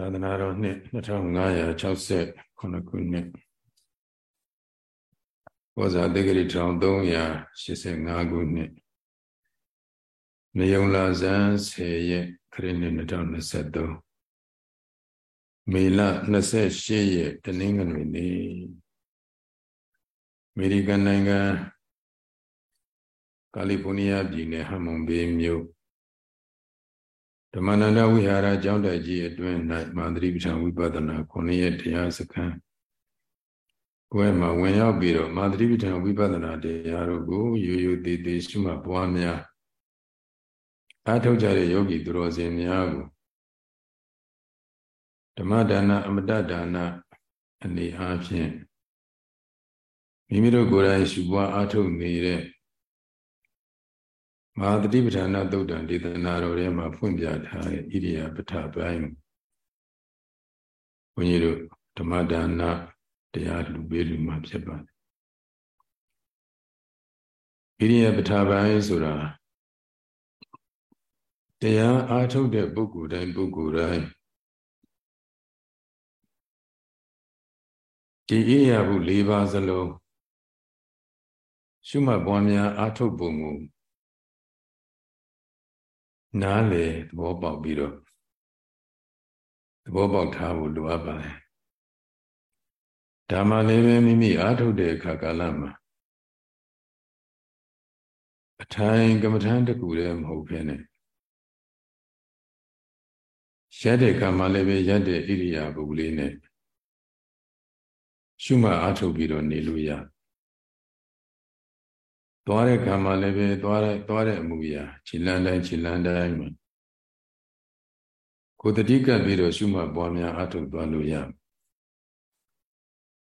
သာသနာတော်နှစ်2568ခုနှစ်ဘောဇာတေဂရီ1385ခုနှစ်နေုံလာဇန်10ရက်ခရစ်နှစ်2023မေလ28ရက်တနင်္ဂနွေနေ့အမေရိကန်နိုင်ငံကယ်လီဖိုးနီးယားပြည်နယ်ဟမ်မွန်ဘေးမြို့ ဓမ္မနန္ဒဝိဟာရကျောင်းတိုက်ကြီးအတွင်း၌မာသတိပဋ္ဌာန်ဝိပဿနာ9ရက်တရားစခန်းကိုယ်မှာဝင်ရောက်ပြီးတော့မာသတိပဋ္ဌာန်ဝိပဿနာတရားတို့ကိုရိုးရိုးသေးသေးရှုမှတ်ပွားများအားထုတ်ကြတဲ့ယောဂီသူတော်စင်များကိုဓမ္မဒါနအမတဒါနအနေအားဖြင့်မိမိတို့ကိုယ်တိုင်ရှုပွားအားထုတ်နေတဲ့ မဟာတတိပဋ္ဌာနာသုတ်တံဒေသနာတော်ထဲမှာဖွင့်ပြထားတဲ့ဣရိယာပဋ္ဌပိုင်းဘုန်းကြီးတို့ဓမ္မဒါနတရားလူပေးလူမှာဖြစ်ပါတယ်ဣရိယာပဋ္ဌပိုင်းဆိုတာတရားအားထုတ်တဲ့ပုဂ္ဂိုလ်တိုင်းပုဂ္ဂိုလ်တိုင်းဒီဣရိယာပု၄ပါးစလုံးရှုမှတ်ပွားများအားထုတ်ပုံကို နားလေသဘောပေါက်ပြီးတော့သဘောပေါက်ထားဖို့လိုအပ်ပါတယ်ဒါမှလည်းပဲမိမိအားထုတ်တဲ့အခါကာလမှာအထိုင်ကမ္မထမ်းတကူလည်းမဟုတ်ဘဲနဲ့ရက်တဲ့ကံမှလည်းပဲရက်တဲ့ဣရိယာပုလေးနဲ့ရှုမှတ်အားထုတ်ပြီးတော့နေလို့ရတယ် သွားတဲ့ခံမှာလည်းပဲသွားတဲ့သွားတဲ့အမှုရာခြေလန်းတိုင်းခြေလန်းတိုင်းမှာကိုယ်တတိကပ်ပြီးတော့ရှုမှတ်ပွားများအထုတ်သွားလို့ရ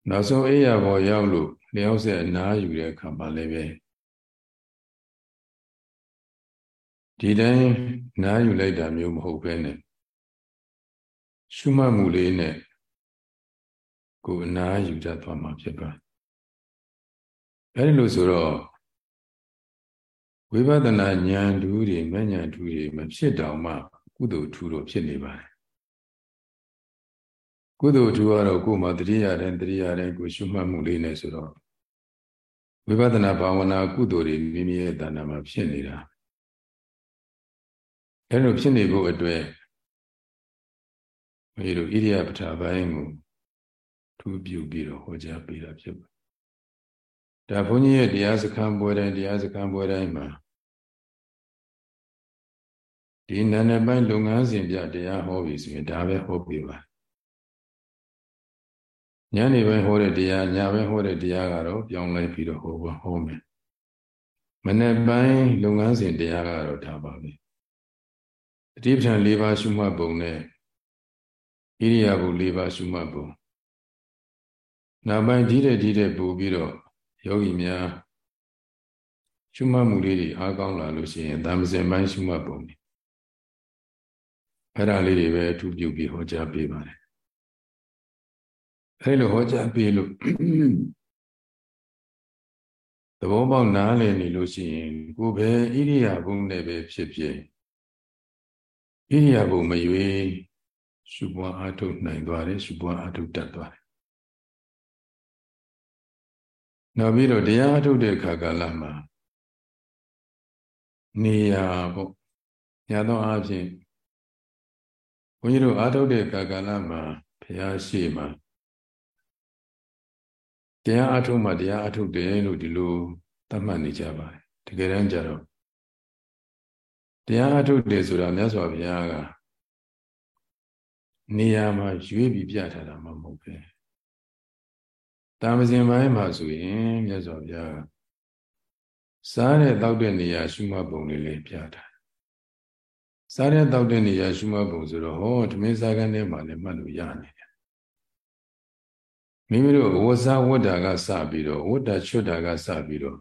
နောက်ဆုံးအိယာဘောရောက်လို့လျောက်ဆက်အနားယူတဲ့အခါမှာလည်းပဲဒီတိုင်းနားယူလိုက်တာမျိုးမဟုတ်ဘဲနဲ့ရှုမှတ်မှုလေးနဲ့ကိုယ်အနားယူတတ်သွားမှာဖြစ်ပါတယ်အဲဒီလိုဆိုတော့ ဝိပဿနာဉာဏ်ဓူတွေမဉဏ်ဓူတွေမဖြစ်တောင်မှကုသိုလ်ထူတော့ဖြစ်နေပါတယ်ကုသိုလ်ထူကတော့ကိုယ်မှာတတိယတဲ့တတိယတဲ့ကိုရှုမှတ်မှုလေးနဲ့ဆိုတော့ဝိပဿနာဘာဝနာကုသိုလ်တွေမိမိရဲ့တဏ္ဍာမှာဖြစ်နေတာအဲလိုဖြစ်နေဖို့အတွက်မေတို့ဣရိယာပဋ္ဌာပိုင်းကိုထူးပြုပြီးတော့ဟောကြားပေးတာဖြစ်ပါ ဒါဘုန်းကြီးရဲ့တရားစခန်းပွဲတိုင်းတရားစခန်းပွဲတိုင်းမှာဒီနာနဲ့ပိုင်းလုပ်ငန်းစဉ်ပြတရားဟောပြီဆိုရင်ဒါပဲဟောပြပါညနေပိုင်းဟောတဲ့တရားညပိုင်းဟောတဲ့တရားကတော့ပြောင်းလဲပြီးတော့ဟောဟောမယ်မနေ့ပိုင်းလုပ်ငန်းစဉ်တရားကတော့ဒါပါပဲတတိပဋ္ဌာန်၄ပါးရှုမှတ်ပုံနဲ့ဣရိယာပု၄ပါးရှုမှတ်ပုံနောက်ပိုင်းဒီတဲ့ဒီတဲ့ပို့ပြီးတော့ ယောဂီများရှုမှတ်မှုလေးတွေအားကောင်းလာလို့ရှိရင်တမ္ပဇင်ပိုင်းရှုမှတ်ပုံတွေအဲ့ဒါလေးတွေပဲအထူးပြုပြီးဟောကြားပေးပါတယ်အဲ့လိုဟောကြားပေးလို့သဘောပေါက်နားလည်နေလို့ရှိရင်ကိုယ်ပဲဣရိယာပုနဲ့ပဲဖြစ်ဖြစ်ဣရိယာပုမရွေးရှုပွားအားထုတ်နိုင်သွားတယ်ရှုပွားအားထုတ်တတ်သွားတယ် နောက်ပြီးတော့တရားအထုတ်တဲ့ခါကာလမှာနေရာပေါ့ညာသောအားဖြင့်ဘုန်းကြီးတို့အားထုတ်တဲ့ခါကာလမှာဘုရားရှိမှတရားအထုတ်မှတရားအထုတ်တယ်လို့ဒီလိုသတ်မှတ်နေကြပါတယ်တကယ်တမ်းကျတော့တရားအထုတ်တယ်ဆိုတာမြတ်စွာဘုရားကနေရာမှာရွေးပြီးပြထားတာမှမဟုတ်ပဲ တာမစဉ်ပိုင်းမှာဆိုရင်မြတ်စွာဘုရားစားတဲ့တောက်တဲ့နေရာရှုမှတ်ပုံလေးလေးပြတာစားတဲ့တောက်တဲ့နေရာရှုမှတ်ပုံဆိုတော့ဟောဓမင်းစားကန်းထဲမှာလည်းမှတ်လို့ရနေတယ်မိမိတို့ဝဇဝတ္တာကစပြီးတော့ဝတ္တာချွတ်တာကစပြီးတော့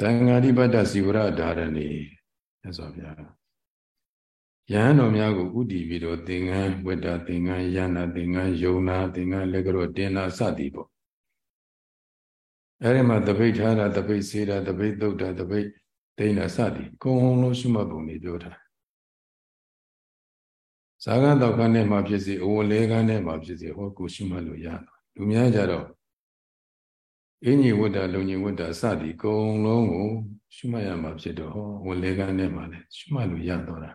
တန်ဃာဓိပတ္တစီဝရဓာရဏီမြတ်စွာဘုရား ယဟန်တော်များကိုဥတည်ပြီးတော့သင်္ကန်းဝတ္တသင်္ကန်းယန္နာသင်္ကန်းယုံနာသင်္ကန်းလက်ကြောတင်နာစသည်ပေါ့အဲဒီမှာတပိတ်ထားတာတပိတ်စေးတာတပိတ်သုတ်တာတပိတ်ဒိဋ္ဌာစသည်အကုန်လုံးရှုမှတ်ပုံတွေပြောတာဇာကတောက်ကနဲ့မှဖြစ်စေအဝလဲကနဲ့မှဖြစ်စေဟောကိုရှုမှတ်လို့ရတာလူများကြတော့အင်းကြီးဝတ္တလုံကြီးဝတ္တစသည်အကုန်လုံးကိုရှုမှတ်ရမှာဖြစ်တော့ဟောဝလဲကနဲ့မှလည်းရှုမှတ်လို့ရတော့တာ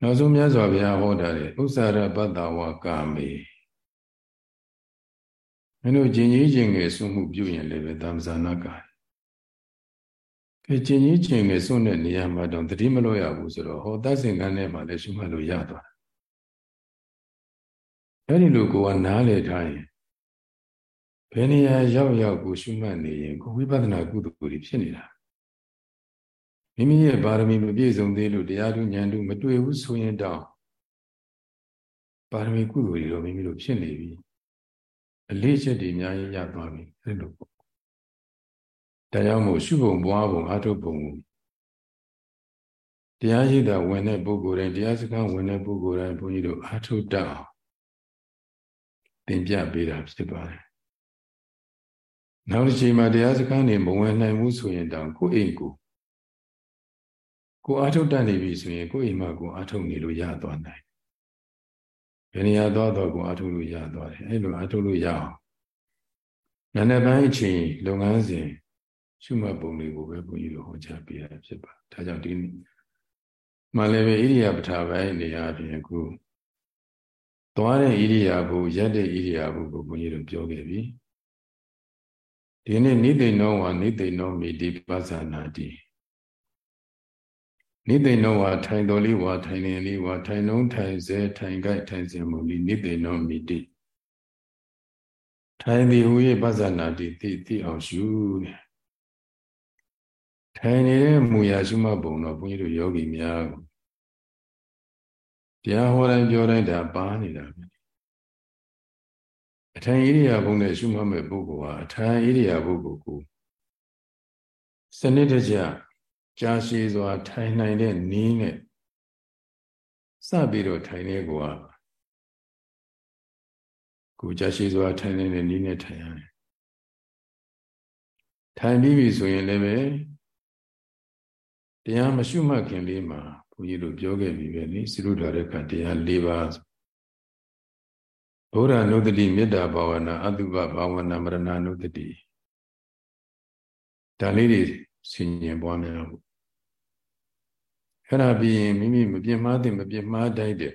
နောက်ဆုံးမြတ်စွာဘုရားဟောတာလေဥစ္စာရပတ္တဝကာမေမင်းတို့ဂျင်ကြီးဂျင်ငယ်စွမှုပြုရင်လည်းပဲသံဇာနာကာအဲဂျင်ကြီးဂျင်ငယ်စွတဲ့နေရာမှာတော့တတိမလို့ရဘူးဆိုတော့ဟောသတ်စင်ကန်းထဲမှာလည်းရှုမှတ်လို့ရသွားတာအဲ့ဒီလိုကိုကနားလေထားရင်ဘယ်နေရာရောက်ရောက်ကိုရှုမှတ်နေရင်ကိုဝိပဿနာကုသိုလ်တွေဖြစ်နေတာ မိမိရဲ့ပါရမီမပြည့်စုံသေးလို့တရားထုဉာဏ်ထုမတွေ့ဘူးဆိုရင်တော့ပါရမီကုသိုလ်တွေတော့မိမိတို့ဖြစ်နေပြီအလေးချက်တွေအများကြီးရသွားပြီအဲ့လိုပေါ့တရားမို့ရှုပုံပွားပုံအထုပုံတရားရှိတာဝင်တဲ့ပုဂ္ဂိုလ်တိုင်းတရားစကားဝင်တဲ့ပုဂ္ဂိုလ်တိုင်းဘုန်းကြီးတို့အထုတတ်အောင်သင်ပြပေးတာဖြစ်ပါတယ်နောက်တစ်ချိန်မှာတရားစကားနေမဝင်နိုင်ဘူးဆိုရင်တောင်ကိုယ့်အိမ်ကို ကိုအာထုတ်တတ်နေပြီဆိုရင်ကိုယ့်အိမ်မှာကိုအာထုတ်နေလို့ရသွားနိုင်ဘယ်နေရာသွားတော့ကိုအာထုတ်လို့ရသွားတယ်အဲ့လိုအာထုတ်လို့ရအောင်နာနေပိုင်းအချိန်လုပ်ငန်းစဉ်ရှုမှတ်ပုံတွေကိုပဲဘုန်းကြီးတို့ဟောကြားပေးရဖြစ်ပါဒါကြောင့်ဒီမှလည်းပဲဣရိယာပဋ္ဌာပိုင်းနေရာပြင်အခုသွားတဲ့ဣရိယာပုရက်တဲ့ဣရိယာပုကိုဘုန်းကြီးတို့ပြောခဲ့ပြီဒီနေ့နိသိဏောဝါနိသိဏောမိတိပသနာတိ နိသိဏောဝါထိုင်တော်လေးဝါထိုင်နေလေးဝါထိုင်နှုံးထိုင်စေထိုင်ကြိုက်ထိုင်စင်မူလိနိသိဏောမိတိထိုင်သည်ဟူ၍ပသနာတိသိသိအောင်ရှုတဲ့ထိုင်နေတဲ့မူရာရှုမှတ်ပုံတော့ဘုန်းကြီးတို့ယောဂီများကိုတရားဟောတိုင်းပြောတိုင်းဒါပါနေတာပဲအထိုင်ဣရိယာပုနဲ့ရှုမှတ်မဲ့ပုဂ္ဂိုလ်ဟာအထိုင်ဣရိယာပုကိုကိုစနစ်တကျ ကြာရှည်စွာ ထိုင်နိုင်တဲ့နည်းနဲ့စပြီးတော့ထိုင်နေကိုကကိုကြာရှည်စွာထိုင်နေတဲ့နည်းနဲ့ထိုင်ရတယ်ထိုင်ပြီးပြီဆိုရင်လည်းပဲတရားမရှုမှတ်ခင်လေးမှာဘုန်းကြီးတို့ပြောခဲ့ပြီပဲနိစိရုဒ္ဓရကတရား၄ပါးဘုရားနုတ္တိမေတ္တာဘာဝနာအတုပဘာဝနာမရဏနုတ္တိဒါလေးတွေဆင်ញင်ပွားများဖို့ အဲ့ဒါပြီးရင်မိမိမပြင်းမှားတဲ့မပြင်းမှားတိုက်တဲ့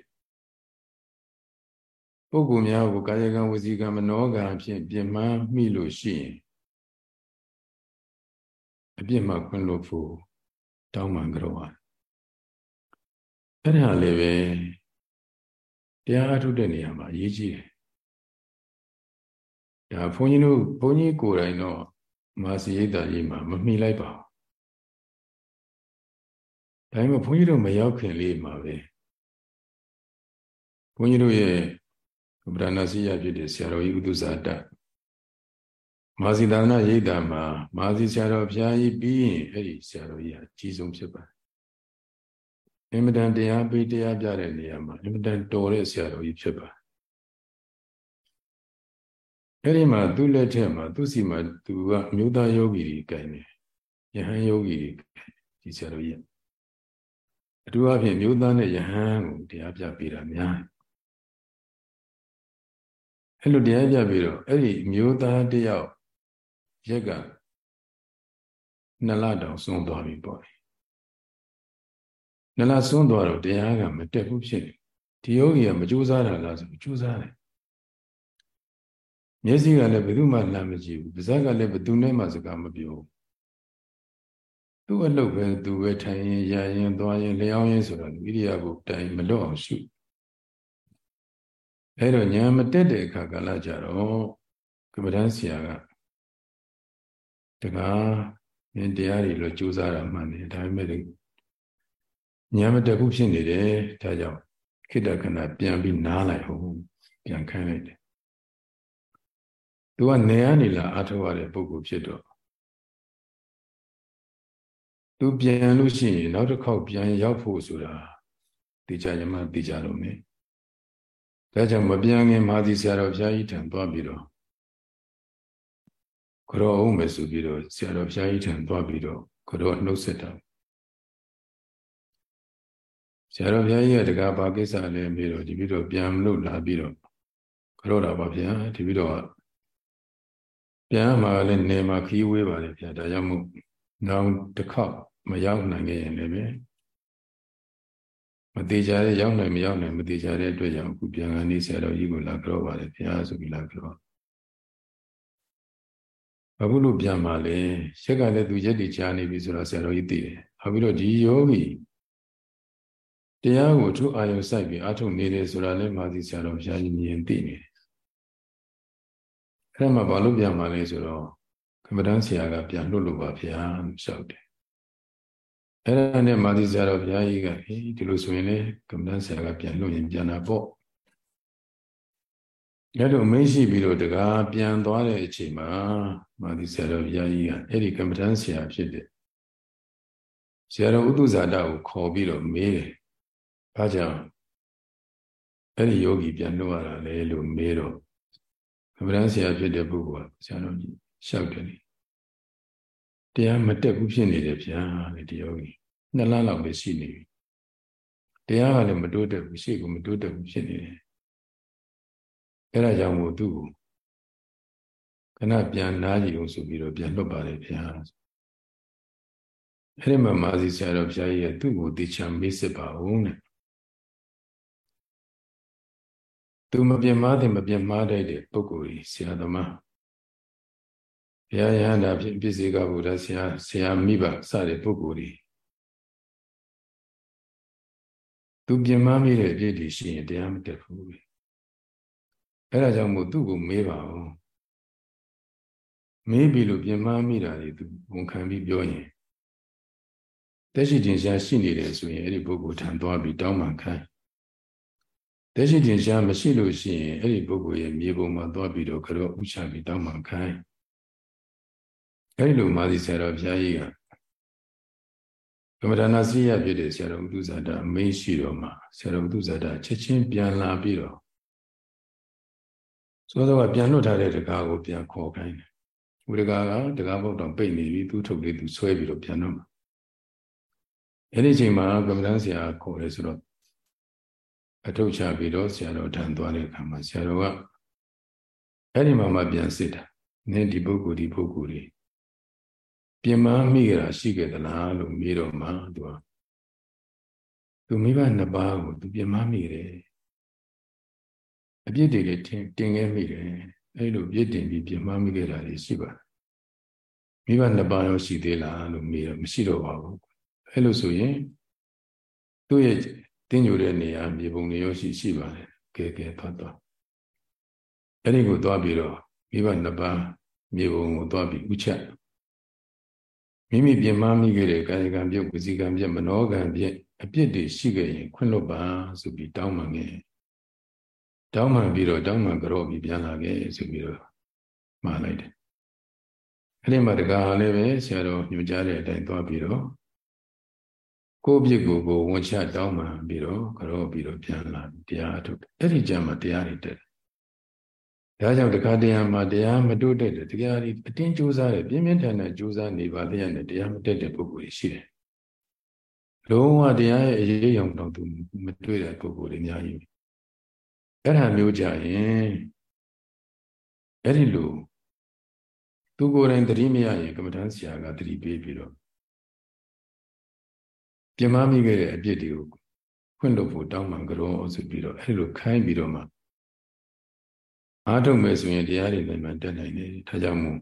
ပုဂ္ဂိုလ်များကိုကာယကံဝစီကံမနောကံဖြင့်ပြင်းမှားမိလို့ရှိရင်အပြစ်မှခွင့်လို့ဖို့တောင်းပန်ကြတော့အဲ့ဒါလည်းပဲတရားအထုတ်တဲ့နေရာမှာအရေးကြီးတယ်ဒါဘုန်းကြီးတို့ဘုန်းကြီးကိုယ်တိုင်တော့မာစီရိတ်တာကြီးမှာမမိလိုက်ပါဘူး ဒါပေမဲ့ဘုန်းကြီးတို့မရောက်ခင်လေးမှာပဲဘုန်းကြီးတို့ရဲ့ဗဒနာစီရဖြစ်တဲ့ဆရာတော်ကြီးဥဒ္ဒဇာတမာစီသာနာရိတ်တာမှာမာစီဆရာတော်ဘုရားကြီးပြီးရင်အဲ့ဒီဆရာတော်ကြီးအကြီးဆုံးဖြစ်ပါတယ်အင်မတန်တရားပေးတရားပြတဲ့နေရာမှာအင်မတန်တော်တဲ့ဆရာတော်ကြီးဖြစ်ပါတယ်အဲ့ဒီမှာသူ့လက်ထက်မှာသူ့စီမှာသူကအမျိုးသားယောဂီကြီးကိုင်နေယဟန်ယောဂီကြီးဆရာတော်ကြီး အထူးအဖြင့်မျိုးသားနဲ့ယဟန်ကိုတရားပြပေးတာများအဲ့လိုတရားပြပြီးတော့အဲ့ဒီမျိုးသားတယောက်ရက်ကနလတောင်စွန့်သွားပြီပေါ့နလစွန့်သွားတော့တရားကမတက်ဘူးဖြစ်နေဒီယောဂီကမကြိုးစားတာလားဆိုကြိုးစားတယ်မျက်စိကလည်းဘယ်သူမှလမ်းမကြည့်ဘူးပါးစပ်ကလည်းဘယ်သူနဲ့မှစကားမပြောဘူး သူ့အလုပ်ပဲသူပဲထိုင်ရင်ရရင်သွားရင်လျောင်းရင်ဆိုတော့ဣရိယာပုတိုင်မလွတ်အောင်ရှုအဲ့တော့ညာမတက်တဲ့အခါကလည်းကြတော့ကပ္ပဒန်းဆရာကတကားမင်းတရားတွေလို့ကြိုးစားတာမှန်တယ်ဒါပေမဲ့ညာမတက်ဘူးဖြစ်နေတယ်ဒါကြောင့်ခိတ္တခဏပြန်ပြီးနားလိုက်ဟုတ်ပြန်ခိုင်းလိုက်တယ်သူကနေရနေလာအထောက်ရတဲ့ပုဂ္ဂိုလ်ဖြစ်တော့ သူပြန်လို့ရှိရင်နောက်တစ်ခေါက်ပြန်ရောက်ဖို့ဆိုတာတေချာယမတေချာလို့မယ်ဒါကြောင့်မပြန်ခင်မာသီဆရာတော်ဘုရားကြီးထံသွားပြီးတော့ခရောအောင်မယ်ဆိုပြီးတော့ဆရာတော်ဘုရားကြီးထံသွားပြီးတော့ခရောနှုတ်ဆက်တာဆရာတော်ဘုရားကြီးကတကားဘာကိစ္စလဲပြီးတော့ဒီပြီးတော့ပြန်လို့လာပြီးတော့ကြောတာပါဗျာဒီပြီးတော့ပြန်มาလည်းနေမှာခီးဝေးပါလေဗျာဒါကြောင့်မို့နောက်တစ်ခေါက် မရောက်နိုင်ခဲ့ရင်လည်းပဲမသေးကြတဲ့ရောက်နိုင်မရောက်နိုင်မသေးကြတဲ့အတွက်ကြောင့်အခုပြန်ကနေဆရာတော်ကြီးကိုလာကြောက်ပါတယ်ဘုရားဆိုပြီးလာကြောက်အခုလို့ပြန်ပါလေရက်ကလည်းသူရက်တီချာနေပြီဆိုတော့ဆရာတော်ကြီးသိတယ်။နောက်ပြီးတော့ဒီယောဂီတရားကိုထုအာယုစိုက်ပြီးအထုနေတယ်ဆိုတာလည်းမာသီဆရာတော်ဘုရားကြီးမြင်သိနေတယ်။အဲ့ဒါမှဘာလို့ပြန်ပါလဲဆိုတော့ကမ္မဋ္ဌာန်းဆရာကပြန်လွတ်လို့ပါဗျာလို့ပြောတယ် အဲ့ဒါနဲ့မာသီဆရာတော်ဘုရားကြီးကအေးဒီလိုဆိုရင်လေကမ္မဋ္ဌာန်းဆရာကပြန်လွတ်ရင်ပြန်တာပေါ့အဲ့လိုမင်းရှိပြီးတော့တကားပြန်သွားတဲ့အချိန်မှာမာသီဆရာတော်ဘုရားကြီးကအဲ့ဒီကမ္မဋ္ဌာန်းဆရာဖြစ်တဲ့ဆရာတော်ဥဒ္ဒဇာတကိုခေါ်ပြီးတော့မေးတယ်။ဘာကြောင့်အဲ့ဒီယောဂီပြန်လွတ်ရတာလဲလို့မေးတော့ဗရန်ဆရာဖြစ်တဲ့ပုဂ္ဂိုလ်ကဆရာတော်ကြီးရှောက်တယ်လေ တရားမတက်ဘူးဖြစ်နေတယ်ဗျာလေဒီယောဂီနှစ်လလောက်ပဲရှိနေပြီတရားကလည်းမတိုးတက်ဘူးရှေ့ကမတိုးတက်ဘူးဖြစ်နေတယ်အဲ့ဒါကြောင့်မို့သူ့ကိုခဏပြန်နားကြည့်အောင်ဆိုပြီးတော့ပြန်လွတ်ပါတယ်ဗျာအဲ့ဒီမှာမာဇီဆရာတော်ဘုရားကြီးကသူ့ကိုတေချာမေးစစ်ပါဦးတဲ့သူမပြင်းမာတဲ့မပြင်းမာတဲ့ပုဂ္ဂိုလ်ကြီးဆရာသမား ဘုရားယဟန္တာဖြစ်ပြည့်စေကဗုဒ္ဓဆရာဆရာမိဘစတဲ့ပုဂ္ဂိုလ်ကြီးသူပြင်းမာမိတဲ့အပြည့်တွေရှိရင်တရားမတက်ဘူးပဲအဲ့ဒါကြောင့်မို့သူ့ကိုမေးပါဦးမေးပြီလို့ပြင်းမာမိတာတွေသူဝန်ခံပြီးပြောရင်တက်ရှိတင်ရှားရှိနေတယ်ဆိုရင်အဲ့ဒီပုဂ္ဂိုလ်ထံသွားပြီးတောင်းပန်ခိုင်းတက်ရှိတင်ရှားမရှိလို့ရှိရင်အဲ့ဒီပုဂ္ဂိုလ်ရဲ့မြေပုံမှာသွားပြီးတော့ကြောဥချပြီးတောင်းပန်ခိုင်း အဲ့ဒီလိုမာသီဆရာတော်ဘုရားကြီးကကမ္မဒါနာစိယဖြစ်တဲ့ဆရာတော်ဥဒ္ဒဇာတာမင်းရှိတော်မှာဆရာတော်ဥဒ္ဒဇာတာချက်ချင်းပြန်လာပြီးတော့သောသောကပြန်လွတ်ထားတဲ့တကားကိုပြန်ခေါ်ခိုင်းတယ်ဥဒကာကတကားဘုတ်တော်ပိတ်နေပြီသူ့ထုတ်လေးသူဆွဲပြီးတော့ပြန်တော့မှာအဲ့ဒီချိန်မှာကမ္မဋ္ဌာန်းဆရာခေါ်တယ်ဆိုတော့အထုတ်ချပြီးတော့ဆရာတော်ထံသွားတဲ့အခါမှာဆရာတော်ကအဲ့ဒီမှာမှပြန်စစ်တာနင်းဒီပုဂ္ဂိုလ်ဒီပုဂ္ဂိုလ်တွေ ပြင်မမိကြတာရှိခဲ့သလားလို့မေးတော့မှသူကသူမိဘနှစ်ပါးကိုသူပြင်မမိတယ်အပြစ်တွေလည်းတင်တင်ခဲ့မိတယ်အဲ့လိုပြစ်တင်ပြီးပြင်မမိခဲ့တာတွေရှိပါတယ်မိဘနှစ်ပါးရောရှိသေးလားလို့မေးတော့မရှိတော့ပါဘူးအဲ့လိုဆိုရင်သူ့ရဲ့တင်းညိုတဲ့နေရာမြေပုံတွေရောရှိရှိပါတယ်ကဲကဲသွားသွားအဲ့ဒီကိုသွားပြီးတော့မိဘနှစ်ပါးမြေပုံကိုသွားပြီးဥချက် မိမိပြင်မမိခဲ့တဲ့ကာယကံပြုတ်ဝစီကံပြုတ်မနောကံပြုတ်အပြစ်တွေရှိခဲ့ရင်ခွင့်လွတ်ပါဆိုပြီးတောင်းပန်ခဲ့တောင်းပန်ပြီးတော့တောင်းပန်ကြောပြီးပြန်လာခဲ့ဆိုပြီးတော့မှားလိုက်တယ်အဲ့ဒီမှာတကားလည်းပဲဆရာတော်ညွှန်ကြားတဲ့အတိုင်းသွားပြီးတော့ကိုယ့်ပြစ်ကိုကိုဝန်ချတောင်းပန်ပြီးတော့ကြောပြီးတော့ပြန်လာတရားထုတ်အဲ့ဒီကြမှာတရားတွေတက် ဒါကြောင့်တခါတရားမှာတရားမတိုးတက်တဲ့တရားတွေအတင်းကြိုးစားတယ်ပြင်းပြင်းထန်ထန်ကြိုးစားနေပါလျက်နဲ့တရားမတက်တဲ့ပုဂ္ဂိုလ်ရှိတယ်လုံးဝတရားရဲ့အရေးအုံတော့သူမတွေ့တဲ့ပုဂ္ဂိုလ်တွေအများကြီးအဲ့ဒါမျိုးကြရင်အဲ့ဒီလိုသူကိုယ်တိုင်သတိမရရင်ကမ္မဋ္ဌာန်းဆရာကသတိပေးပြီးတော့ပြမမိခဲ့တဲ့အပြစ်တွေကိုခွင့်လို့ဖို့တောင်းပန်ကြတော့ဆိုပြီးတော့အဲ့လိုခိုင်းပြီးတော့မှ အားထုတ်မယ်ဆိုရင်တရားတွေလည်းမှတက်နိုင်တယ်ဒါကြောင့်မို့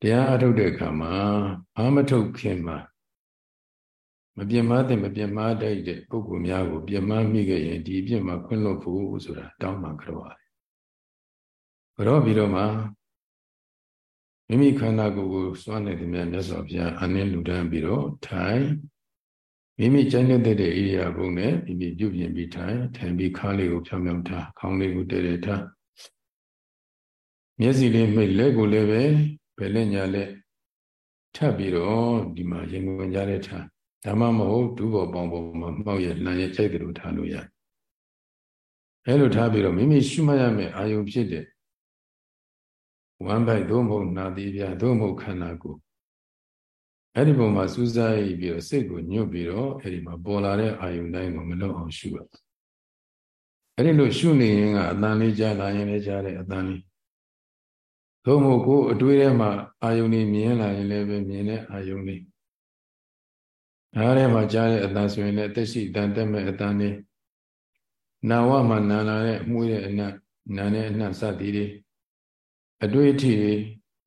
တရားအားထုတ်တဲ့အခါမှာအာမထုတ်ခင်မှာမပြင်းမတဲ့မပြင်းမတတ်တဲ့ပုဂ္ဂိုလ်များကိုပြင်းမမိခဲ့ရင်ဒီအပြစ်မှာခွင့်လို့ဖို့ဆိုတာတောင်းပန်ကြတော့ရတယ်။ကြတော့ပြီးတော့မှမိမိခန္ဓာကိုယ်ကိုစွန့်နေတဲ့မြတ်မြတ်စွာဘုရားအနည်းလူတန်းပြီးတော့ထိုင် မိမိကြိုက်တဲ့တဲ့ဣရိယာပုနဲ့မိမိပြုပြင်ပြီးထိုင်ထိုင်ပြီးခါးလေးကိုဖြောင်းဖြောင်းထားခေါင်းလေးကိုတည်တည်ထားမျက်စိလေးမိတ်လက်ကိုလည်းပဲဘယ်လက်ညာလက်ထပ်ပြီးတော့ဒီမှာရင်ဝင်ကြတဲ့ထားဒါမှမဟုတ်ဒူးပေါ်ပေါင်ပေါ်မှာမှောက်ရလှန်ရကြိုက်တယ်လို့ထားလို့ရအဲလိုထားပြီးတော့မိမိရှုမှတ်ရမယ့်အာယုံဖြစ်တဲ့ဝမ်းပိုက်သို့မဟုတ်နာသီးပြသို့မဟုတ်ခန္ဓာကိုယ် အဲ့ဒီပုံမှာစူးစိုက်ပြီးတော့စိတ်ကိုညွတ်ပြီးတော့အဲ့ဒီမှာပေါ်လာတဲ့အာယုန်တိုင်းကိုမလွတ်အောင်ရှုရအဲ့ဒီလိုရှုနေရင်ကအတန်လေးကြားလာရင်လည်းကြားတယ်အတန်လေးသို့မဟုတ်ကိုယ်အတွေးထဲမှာအာယုန်လေးမြင်လာရင်လည်းပဲမြင်တဲ့အာယုန်လေးနားထဲမှာကြားတဲ့အတန်ဆိုရင်လည်းအသက်ရှိတန်တက်မဲ့အတန်လေးနာဝမှာနာလာတဲ့မှုတဲ့အနတ်နာနဲ့အနတ်စသည်တွေအတွေ့အထိတွေ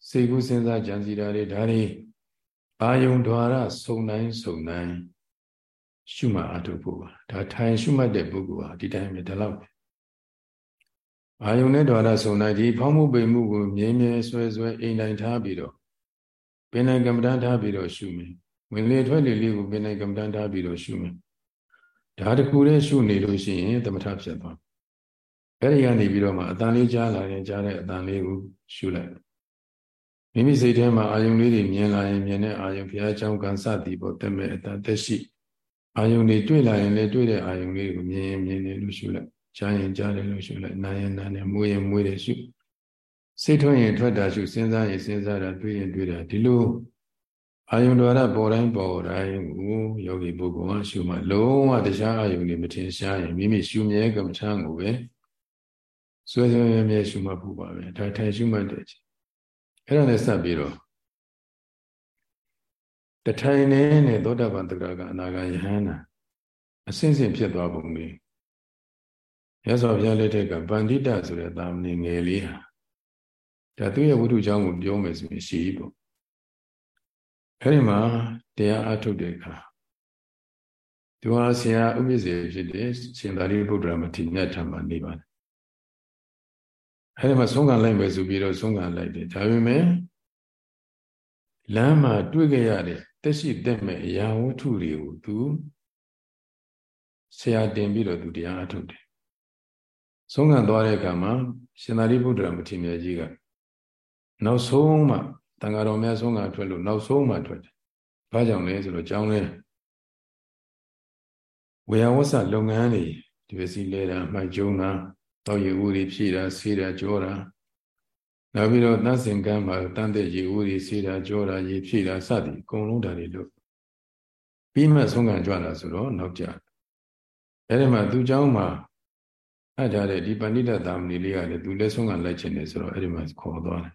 စိတ်ကူးစဉ်းစားကြံစည်တာတွေဒါတွေ အာယုံ द्वार စုံတိုင်းစုံတိုင်းရှုမှတ်အထုဖို့ပါဒါထိုင်ရှုမှတ်တဲ့ပုဂ္ဂိုလ်ဟာဒီတိုင်းပဲဒီလောက်ပဲအာယုံနဲ့ द्वार စုံတိုင်းဒီဖောင်းမှုပိမှုကိုမြဲမြဲဆွဲဆွဲအိမ်တိုင်းထားပြီးတော့ပင်နိုင်ကမ္မဋ္ဌာန်းထားပြီးတော့ရှုမယ်ဝင်လေထွက်လေလေးကိုပင်နိုင်ကမ္မဋ္ဌာန်းထားပြီးတော့ရှုမယ်ဒါတခုလေးရှုနေလို့ရှိရင်သမထဖြစ်သွားအဲ့ဒီကနေပြီးတော့မှအတန်လေးကြားလာရင်ကြားတဲ့အတန်လေးကိုရှုလိုက် မိမိစိတ်ထဲမှာအာယုန်လေးတွေမြင်လာရင်မြင်တဲ့အာယုန်ဘုရားကျောင်းကံစသည်ပေါ့တမဲ့အတန်သက်ရှိအာယုန်တွေတွေ့လာရင်လည်းတွေ့တဲ့အာယုန်လေးကိုမြင်ရင်မြင်တယ်လို့ရှုလိုက်ကြားရင်ကြားတယ်လို့ရှုလိုက်နားရင်နားတယ်မွေးရင်မွေးတယ်ရှုစိတ်ထွက်ရင်ထွက်တာရှုစဉ်းစားရင်စဉ်းစားတာတွေ့ရင်တွေ့တာဒီလိုအာယုန်တော်ရပေါ်တိုင်းပေါ်တိုင်းကိုယောဂီပုဂ္ဂိုလ်ကရှုမှလုံးဝတရားအာယုန်တွေမထင်ရှားရင်မိမိရှုမြဲကမ္မထံကိုပဲဆွဲဆွဲမြဲမြဲရှုမှတ်ဖို့ပါပဲဒါထိုင်ရှုမှတ်တဲ့ အဲ့ဒါနဲ့စပ်ပြီးတော့တထိုင်နဲ့နဲ့သောတာပန်တဂရကအနာဂယဟန္တာအစင်းစင်ဖြစ်သွားပုံလေးရသော်ဘုရားလက်ထက်ကဗန္တိတဆိုတဲ့တာမဏေငယ်လေးဟာဒါသူ့ရဲ့ဝိတုကြောင့်ကိုပြောမယ်ဆိုရင်ရှိပေါ့အဲ့ဒီမှာတရားအထုတ်တဲ့အခါသူဟာဆရာဥပ္ပဇေဖြစ်တဲ့ရှင်သာရိပုတ္တရာမထေရမြတ်ထံမှာနေပါတယ် အဲဒီမှာဆုံးခံလိုက်မယ်ဆိုပြီးတော့ဆုံးခံလိုက်တယ်ဒါပေမဲ့လမ်းမှာတွေ့ကြရတဲ့တက်ရှိတက်မဲ့အရာဝတ္ထုတွေကိုသူဆရာတင်ပြီးတော့သူတရားအထုတ်တယ်ဆုံးခံသွားတဲ့အခါမှာရှင်သာရိပုတ္တရာမထေရကြီးကနောက်ဆုံးမှတန်ဃာတော်များဆုံးခံထွက်လို့နောက်ဆုံးမှထွက်တယ်ဘာကြောင့်လဲဆိုတော့ကျောင်းလဲဝေယဝဆလုပ်ငန်းတွေဒီပစီလဲတာမှိုက်ကျုံတာ တောက်ရည်ဦးတွေဖြည့်တာဆေးတာကြောတာနောက်ပြီးတော့သန့်စင်ကမ်းမှာတန်တဲ့ရည်ဦးတွေဆေးတာကြောတာရည်ဖြည့်တာစသည်အကုန်လုံးဒါတွေလို့ပြီးမှဆုံးခံကြတာဆိုတော့နောက်ကြအဲဒီမှာသူเจ้าမှာအပ်ထားတဲ့ဒီပဏိတသာမဏေလေးကလည်းသူလည်းဆုံးခံလိုက်ခြင်းတယ်ဆိုတော့အဲဒီမှာခေါ်သွားတယ်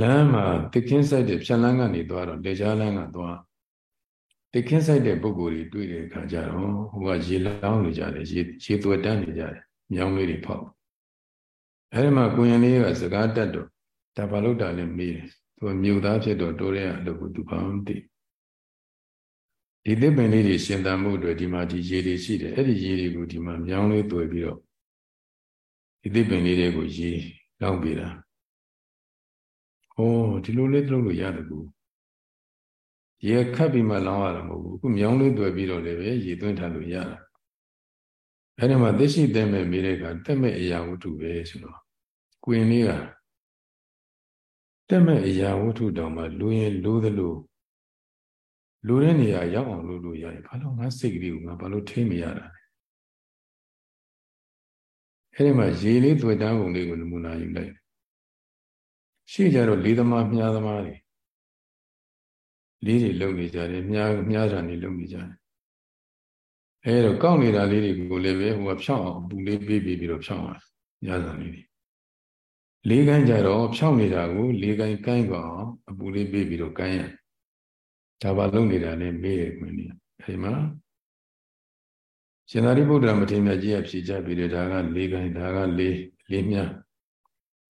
လမ်းမှာတခင်းဆိုင်တဲ့ဖြတ်လန်းကနေသွားတော့လေချားလန်းကသွားတခင်းဆိုင်တဲ့ပုဂ္ဂိုလ်တွေတွေ့တဲ့အခါကျတော့ဟိုကရေလောင်းနေကြတယ်ရေရေသွဲတန်းနေကြတယ် မြောင်းလေးတွေဖောက်အဲဒီမှာကိုရင်လေးကစကားတက်တော့ဒါဘာလို့တာလဲမေးတယ်သူကမြို့သားဖြစ်တော့တိုးရဲအလုပ်ကိုသူဘာမှမသိဒီသစ်ပင်လေးတွေရှင်သန်မှုအတွက်ဒီမှာဒီရေတွေရှိတယ်အဲ့ဒီရေတွေကိုဒီမှာမြောင်းလေးတွေ့ပြီးတော့ဒီသစ်ပင်လေးတွေကိုရေလောင်းပေးတာဟောဒီလိုလေးလုပ်လို့ရတယ်ကူရေခတ်ပြီးမှလောင်းရတာမဟုတ်ဘူးအခုမြောင်းလေးတွေ့ပြီးတော့လည်းပဲရေသွင်းထားလို့ရတာ အဲ့ဒီမှာသိရှိတဲ့မဲ့မိတဲ့ကတက်မဲ့အရာဝတ္ထုပဲဆိုတော့ကွင်လေးကတက်မဲ့အရာဝတ္ထုတောင်မှလူရင်လူသလိုလူတဲ့နေရာရောက်အောင်လုပ်လို့ရတယ်ဘာလို့ငါစိတ်ကလေးကိုငါဘာလို့ထိမရတာလဲအဲ့ဒီမှာရေလေးတွေ့တန်းပုံလေးကိုနမူနာယူလိုက်ရှိကြတော့လေးသမားမြားသမားတွေလေးတွေလုံနေကြတယ်မြားမြားတာနေလုံနေကြတယ် အဲတော့ကောက်နေတာလေးတွေကိုလည်းပဲဟိုကဖြောင်းအောင်ပူလေးပေးပြီးပြီးတော့ဖြောင်းအောင်ညစာလေးတွေလေးကိုင်းကြတော့ဖြောင်းနေတာကိုလေးကိုင်းကိုင်းကောအောင်အပူလေးပေးပြီးတော့ကိုင်းရဒါပါလုံးနေတာလည်းမေးရခွင့်နေအဲဒီမှာရှင်သာရိပုတ္တရာမထေရမြတ်ကြီးကဖြေချပြီးတယ်ဒါကလေးကိုင်းဒါကလေးလေးမြ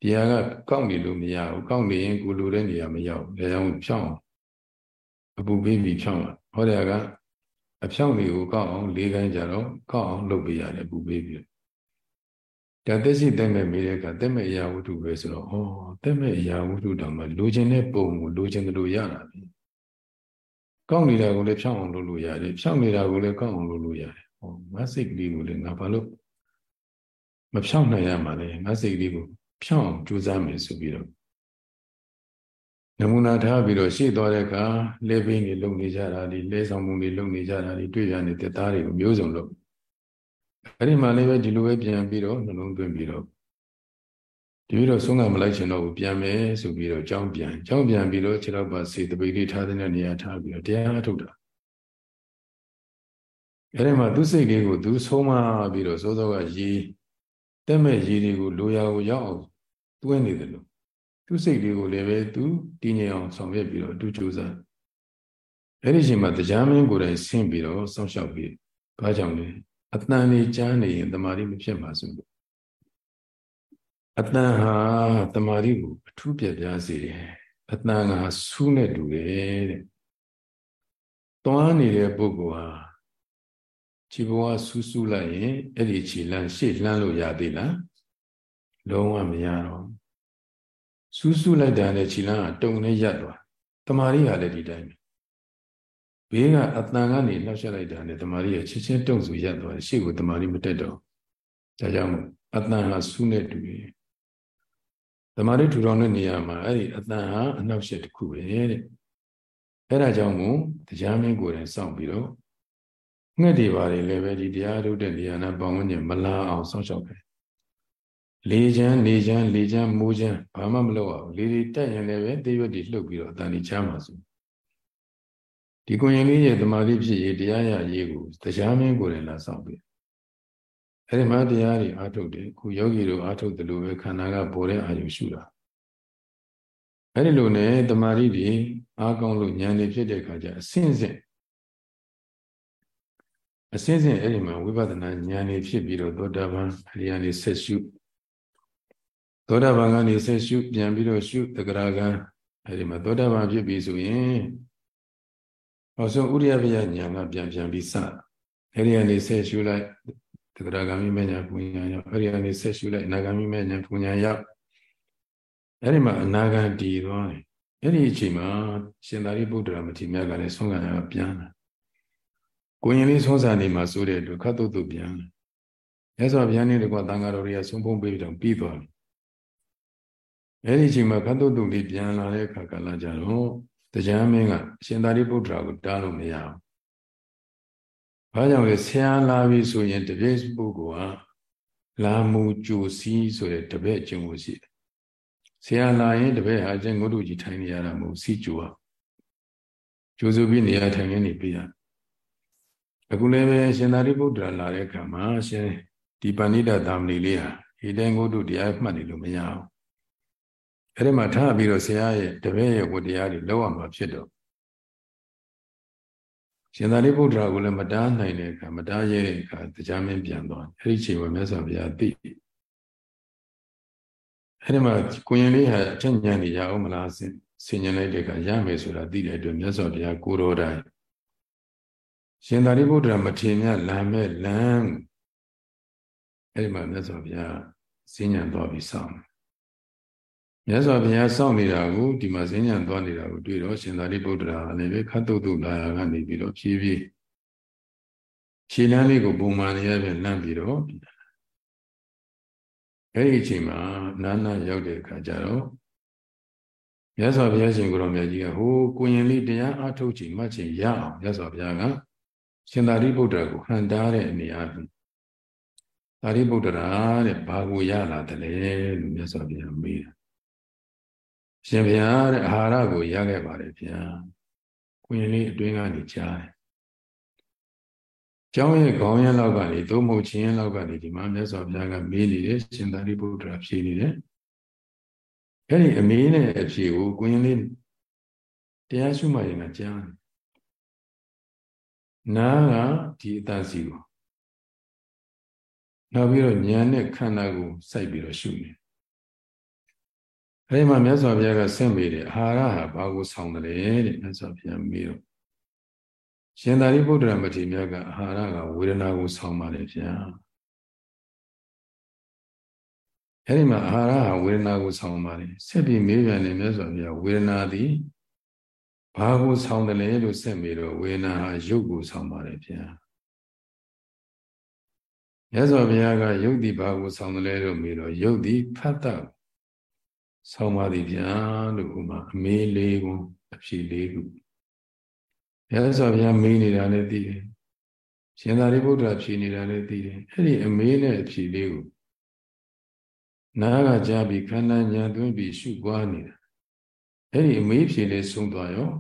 တရားကကောက်နေလို့မရဘူးကောက်နေရင်ကိုလိုတဲ့နေရာမရောက်ဒါကြောင့်ဖြောင်းအပူပေးပြီးဖြောင်းလာဟောတယ်က အဖြောင့်တွေကိုကောက်အောင်လေးခိုင်းကြတော့ကောက်အောင်လုပ်ပေးရတယ်ပူပေးပြီးဒါသက်ရှိတက်မဲ့မိတဲ့ကတက်မဲ့အရာဝတ္ထုပဲဆိုတော့ဩတက်မဲ့အရာဝတ္ထုတောင်မှလိုချင်တဲ့ပုံကိုလိုချင်တယ်လို့ရတာပြီကောက်နေတာကိုလည်းဖြောင့်အောင်လုပ်လို့ရတယ်ဖြောင့်နေတာကိုလည်းကောက်အောင်လုပ်လို့ရတယ်ဟောငါစိတ်ကလေးကိုလည်းငါဘာလို့မဖြောင့်နိုင်ရမှာလဲငါစိတ်ကလေးကိုဖြောင့်အောင်ကြိုးစားမယ်ဆိုပြီးတော့ နမူနာထားပြီးတော့ရှေ့သွားတဲ့အခါလဲပင်းတွေလုံနေကြတာဒီလဲဆောင်မှုတွေလုံနေကြတာဒီတွေ့ရနေတဲ့သားတွေကိုမျိုးစုံလုပ်အဲ့ဒီမှာလည်းပဲဒီလိုပဲပြန်ပြီးတော့နှလုံးသွင်းပြီးတော့တပည့်တော်ဆုံးကမလိုက်ချင်တော့ဘူးပြန်မယ်ဆိုပြီးတော့ကြောင်းပြန်ကြောင်းပြန်ပြီးတော့ခြေတော့ပါစေတပိတ်လေးထားတဲ့နေရာထားပြီးတော့တရားထုတ်တာအဲဒီမှာသူစိတ်လေးကိုသူဆုံးမပြီးတော့စိုးစောကရေးတက်မဲ့ရေးတွေကိုလိုရာကိုရောက်အောင်တွင်းနေတယ်လို့ သူစိတ်လေးကိုလည်းပဲသူတည်ငြိမ်အောင်ဆောင်ရွက်ပြီးတော့သူကြိုးစားအဲ့ဒီချိန်မှာတရားမင်းကိုယ်တိုင်ဆင်းပြီးတော့စောင့်ရှောက်ပြီးဘာကြောင့်လဲအတန်လေးကြားနေရင်တမာတိမဖြစ်မှာဆိုလို့အတန်ဟာတမာတိကိုအထူးပြပြစေတယ်အတန်ကဆူးနဲ့တူတယ်တဲ့တွားနေတဲ့ပုဂ္ဂိုလ်ဟာခြေဘဝဆူးဆူးလိုက်ရင်အဲ့ဒီခြေလမ်းရှေ့လှမ်းလို့ရသေးလားလုံးဝမရတော့ ဆူးဆူးလိုက်တာနဲ့ခြေလမ်းကတုံနဲ့ရပ်သွားတမာရီကလည်းဒီတိုင်းပဲဘေးကအတန်ကနေလှောက်ရှက်လိုက်တာနဲ့တမာရီရဲ့ချက်ချင်းတုံဆူရပ်သွားတယ်ရှေ့ကိုတမာရီမတက်တော့ဒါကြောင့်အတန်ဟာဆူးနဲ့တူတယ်တမာရီထူထောင်တဲ့နေရာမှာအဲ့ဒီအတန်ဟာအနောက်ရှက်တစ်ခုပဲတဲ့အဲ့ဒါကြောင့်မို့တရားမင်းကိုယ်တိုင်စောင့်ပြီးတော့ငှက်တွေပါတယ်လည်းပဲဒီတရားထုတ်တဲ့နေရာနဲ့ပတ်ဝန်းကျင်မလာအောင်စောင့်ရှောက်တယ် လေချမ်းနေချမ်းလေချမ်းမိုးချမ်းဘာမှမလုပ်အောင်လေတွေတက်ရင်လည်းပဲတေးရွက်တွေလှုပ်ပြီးတော့အတန်ကြီးချမ်းပါစို့ဒီကိုရင်လေးရဲ့တမာတိဖြစ်ရေးတရားရရေးကိုတရားမင်းကိုယ်တိုင်လာဆောင်ပြီးအဲ့ဒီမှာတရားတွေအားထုတ်တယ်ခုယောဂီတို့အားထုတ်တယ်လို့ပဲခန္ဓာကပေါ်တဲ့အာယုရှုတာအဲ့ဒီလိုနဲ့တမာတိတွေအားကောင်းလို့ဉာဏ်တွေဖြစ်တဲ့အခါကျအစင်းစင်းအစင်းစင်းအဲ့ဒီမှာဝိပဿနာဉာဏ်တွေဖြစ်ပြီးတော့သောတာပန်အရိယာနေဆက်ရှု သောတာပန်ကနေဆက်ရှုပြန်ပြီးတော့ရှုတဂရကံအဲ့ဒီမှာသောတာပန်ဖြစ်ပြီဆိုရင်ဟောဆိုဥရိယပယဉာဏ်ကပြန်ပြန်ပြီးစအဲ့ဒီကနေဆက်ရှုလိုက်တဂရကံမိမဉာဏ်ပူညာရောက်အဲ့ဒီကနေဆက်ရှုလိုက်အနာဂံမိမဉာဏ်ပူညာရောက်အဲ့ဒီမှာအနာဂံတည်သွားတယ်အဲ့ဒီအချိန်မှာရှင်သာရိပုတ္တရာမထေရမြတ်ကလည်းဆုံးခံရပြန်လာကိုရင်လေးဆုံးစာနေမှာဆိုတဲ့အတွက်ခတ်တုတ်တုတ်ပြန်မြတ်စွာဘုရားနဲ့တကွာတန်ဃာတော်တွေကဆုံးဖုံးပေးပြီးတော့ပြီးသွားပြီ အဲ့ဒီအချိန်မှာခတ်တုတ်တုတ်လေးပြန်လာတဲ့အခါကလာကြတော့တရားမင်းကအရှင်သာရိပုတ္တရာကိုတားလို့မရဘူးဘာကြောင့်လဲဆရာလာပြီဆိုရင်တပည့်ပုဂ္ဂိုလ်ဟာလာမူကြိုစီးဆိုတဲ့တပည့်အကျင့်ကိုရှိတယ်ဆရာလာရင်တပည့်ဟာအကျင့်ငုတ်တို့ကြီးထိုင်နေရတာမဟုတ်စီးကြိုอ่ะကြိုးစုပြီးနေရာထိုင်နေနေပြရအခုလည်းပဲရှင်သာရိပုတ္တရာလာတဲ့အခါမှာရှင်ဒီပဏိတသာမဏေလေးဟာဒီတိုင်းကိုတို့တရားမှတ်နေလို့မရအောင် အဲ့ဒီမှာထားပြီးတော့ဆရာရဲ့တပည့်ရဲ့ဝတရားတွေလောက်အောင်မှာဖြစ်တော့ရှင်သာရိပုတ္တရာကိုလည်းမတားနိုင်တဲ့အခါမတားရဲ့အခါတရားမင်းပြန်သွားအဲ့ဒီချိန်မှာမြတ်စွာဘုရားသိအဲ့ဒီမှာကိုရင်လေးဟာအထက်ဉာဏ်ကြီးရအောင်မလားဆင်ဆင်ញံလိုက်တဲ့အခါရမယ်ဆိုတာသိတဲ့အတွက်မြတ်စွာဘုရားကိုတော်တိုင်ရှင်သာရိပုတ္တရာမထေရမြတ်လမ်းမဲ့လမ်းအဲ့ဒီမှာမြတ်စွာဘုရားဈဉ္ဉံသွားပြီးစောင့် မြတ်စွာဘုရားစောင့်နေတာကိုဒီမှာဈဉ္ဉံသွားနေတာကိုတွေ့တော့ရှင်သာရိပုတ္တရာလည်းပဲခတ်တုတ်တုလာရကနေပြီးတော့ဖြည်းဖြည်းခြေလမ်းလေးကိုပုံမှန်နေရပြန်လမ်းပြီးတော့အဲ့ဒီအချိန်မှာနာနာရောက်တဲ့အခါကျတော့မြတ်စွာဘုရားရှင်ကိုရောမြတ်ကြီးကဟိုကိုရင်လေးတရားအားထုတ်ချိန်မှချိန်ရအောင်မြတ်စွာဘုရားကရှင်သာရိပုတ္တရာကိုဟန်တားတဲ့အနေအားဖြင့်သာရိပုတ္တရာတဲ့ဘာကိုရလာတယ်လဲလို့မြတ်စွာဘုရားမေးတာ ရှင်ဘုရားတဲ့အာဟာရကိုရခဲ့ပါတယ်ဗျာကိုရင်လေးအတွင်းကနေကြားတယ်ကျောင်းရဲ့ခေါင်းရင်းလောက်ကနေသို့မဟုတ်ချင်းရင်းလောက်ကနေဒီမှာမြတ်စွာဘုရားကမေးနေတယ်ရှင်သာရိပုတ္တရာဖြေနေတယ်အဲ့ဒီအမေးနဲ့အဖြေကိုကိုရင်လေးတရားရှုမှရင်ကကြားတယ်နားကဒီအတန်စီကိုနောက်ပြီးတော့ဉာဏ်နဲ့ခန္ဓာကိုစိုက်ပြီးတော့ရှုနေ အဲဒီမှာမြတ်စွာဘုရားကဆင့်မိတယ်အာဟာရဟာဘာကိုဆောင်တယ်တဲ့မြတ်စွာဘုရားမေးတော့ရှင်သာရိပုတ္တရာမထေရမြတ်ကအာဟာရကဝေဒနာကိုဆောင်ပါတယ်ဗျာအဲဒီမှာအာဟာရဟာဝေဒနာကိုဆောင်ပါတယ်ဆက်ပြီးမေးပြန်တယ်မြတ်စွာဘုရားဝေဒနာသည်ဘာကိုဆောင်တယ်လဲလို့ဆက်ပြီးတော့ဝေဒနာဟာရုပ်ကိုဆောင်ပါတယ်ဗျာမြတ်စွာဘုရားကယုတ်တိဘာကိုဆောင်တယ်လဲလို့မေးတော့ယုတ်တိဖတ်တ ဆောင်ပါသည်ဗျာလို့ဥမာအမေးလေးကိုအဖြေလေးခုမြတ်စွာဘုရားမေးနေတာလည်းသိတယ်ရှင်သာရိပုတ္တရာဖြေနေတာလည်းသိတယ်အဲ့ဒီအမေးနဲ့အဖြေလေးကိုနားကကြားပြီးခန္ဓာညာသွင်းပြီးရှုပွားနေတာအဲ့ဒီအမေးဖြေလေးဆုံးသွားရော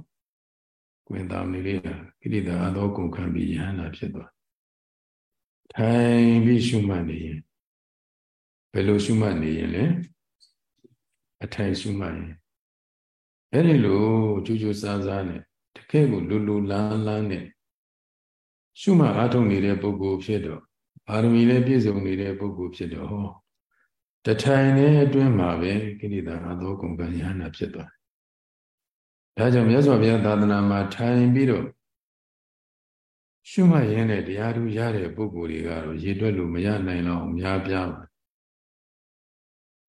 ကွင်သားနေလေးဟာကိရိတာအသောကုန်ခံပြီးယဟန္တာဖြစ်သွားထိုင်ပြီးရှုမှတ်နေရင်ဘယ်လိုရှုမှတ်နေရင်လဲ အထိုင်ရှုမှတ်ရင်အဲ့ဒီလိုကြိုးကြိုးစားစားနဲ့တကယ်ကိုလူလူလန်းလန်းနဲ့ရှုမှတ်အားထုတ်နေတဲ့ပုဂ္ဂိုလ်ဖြစ်တော့အာရမီလည်းပြည့်စုံနေတဲ့ပုဂ္ဂိုလ်ဖြစ်တော့ဟောတထိုင်နဲ့အတွင်းမှာပဲကိရိတာအသောကုန်ကံယဟနာဖြစ်သွားတယ်။ဒါကြောင့်မြတ်စွာဘုရားသာသနာမှာထိုင်ပြီးတော့ရှုမှတ်ရင်းနဲ့တရားသူရတဲ့ပုဂ္ဂိုလ်တွေကတော့ရေတွက်လို့မရနိုင်တော့အများပြားပါ။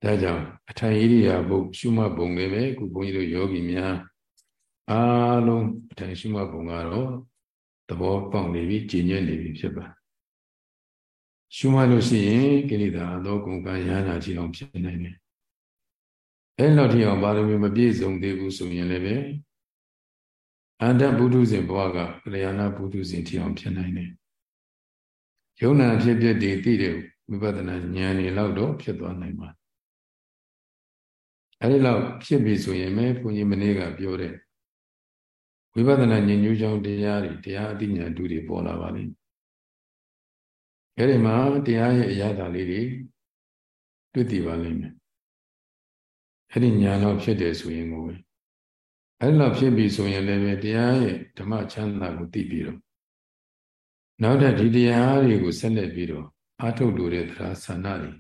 ဒါကြောင့်အထိုင်ဣရိယာပုရှုမှတ်ပုံလေးပဲခုဘုန်းကြီးတို့ယောဂီများအားလုံးအထိုင်ရှုမှတ်ပုံကတော့သဘောပေါက်နေပြီကြည်ညွတ်နေပြီဖြစ်ပါရှုမှတ်လို့ရှိရင်ကိလေသာသောကုန်ကံရဟနာကြည့်အောင်ဖြစ်နိုင်တယ်အဲ့လောက်ထိအောင်ပါရမီမပြည့်စုံသေးဘူးဆိုရင်လည်းပဲအန္တဘုဒ္ဓဇင်ဘဝကကလျာဏဘုဒ္ဓဇင်ထိအောင်ဖြစ်နိုင်တယ်ယုံနာဖြစ်ဖြစ်တည်သိတဲ့ဝိပဿနာဉာဏ်တွေလောက်တော့ဖြစ်သွားနိုင်ပါ အဲ့ဒီလောက်ဖြစ်ပြီဆိုရင်ပဲဘုန်းကြီးမနေ့ကပြောတဲ့ဝိပဿနာဉာဏ်ညူးချောင်းတရားတွေတရားအသိဉာဏ်တူတွေပေါ်လာပါလိမ့်အဲ့ဒီမှာတရားရဲ့အရာသာလေးတွေတွေ့တည်ပါလိမ့်မယ်အဲ့ဒီညာတော့ဖြစ်တယ်ဆိုရင်ကိုအဲ့လိုဖြစ်ပြီဆိုရင်လည်းတရားရဲ့ဓမ္မချမ်းသာကိုသိပြီးတော့နောက်ထပ်ဒီတရားတွေကိုဆက်လက်ပြီးတော့အာထုတ်လို့တဲ့တရားဆန္ဒတွေ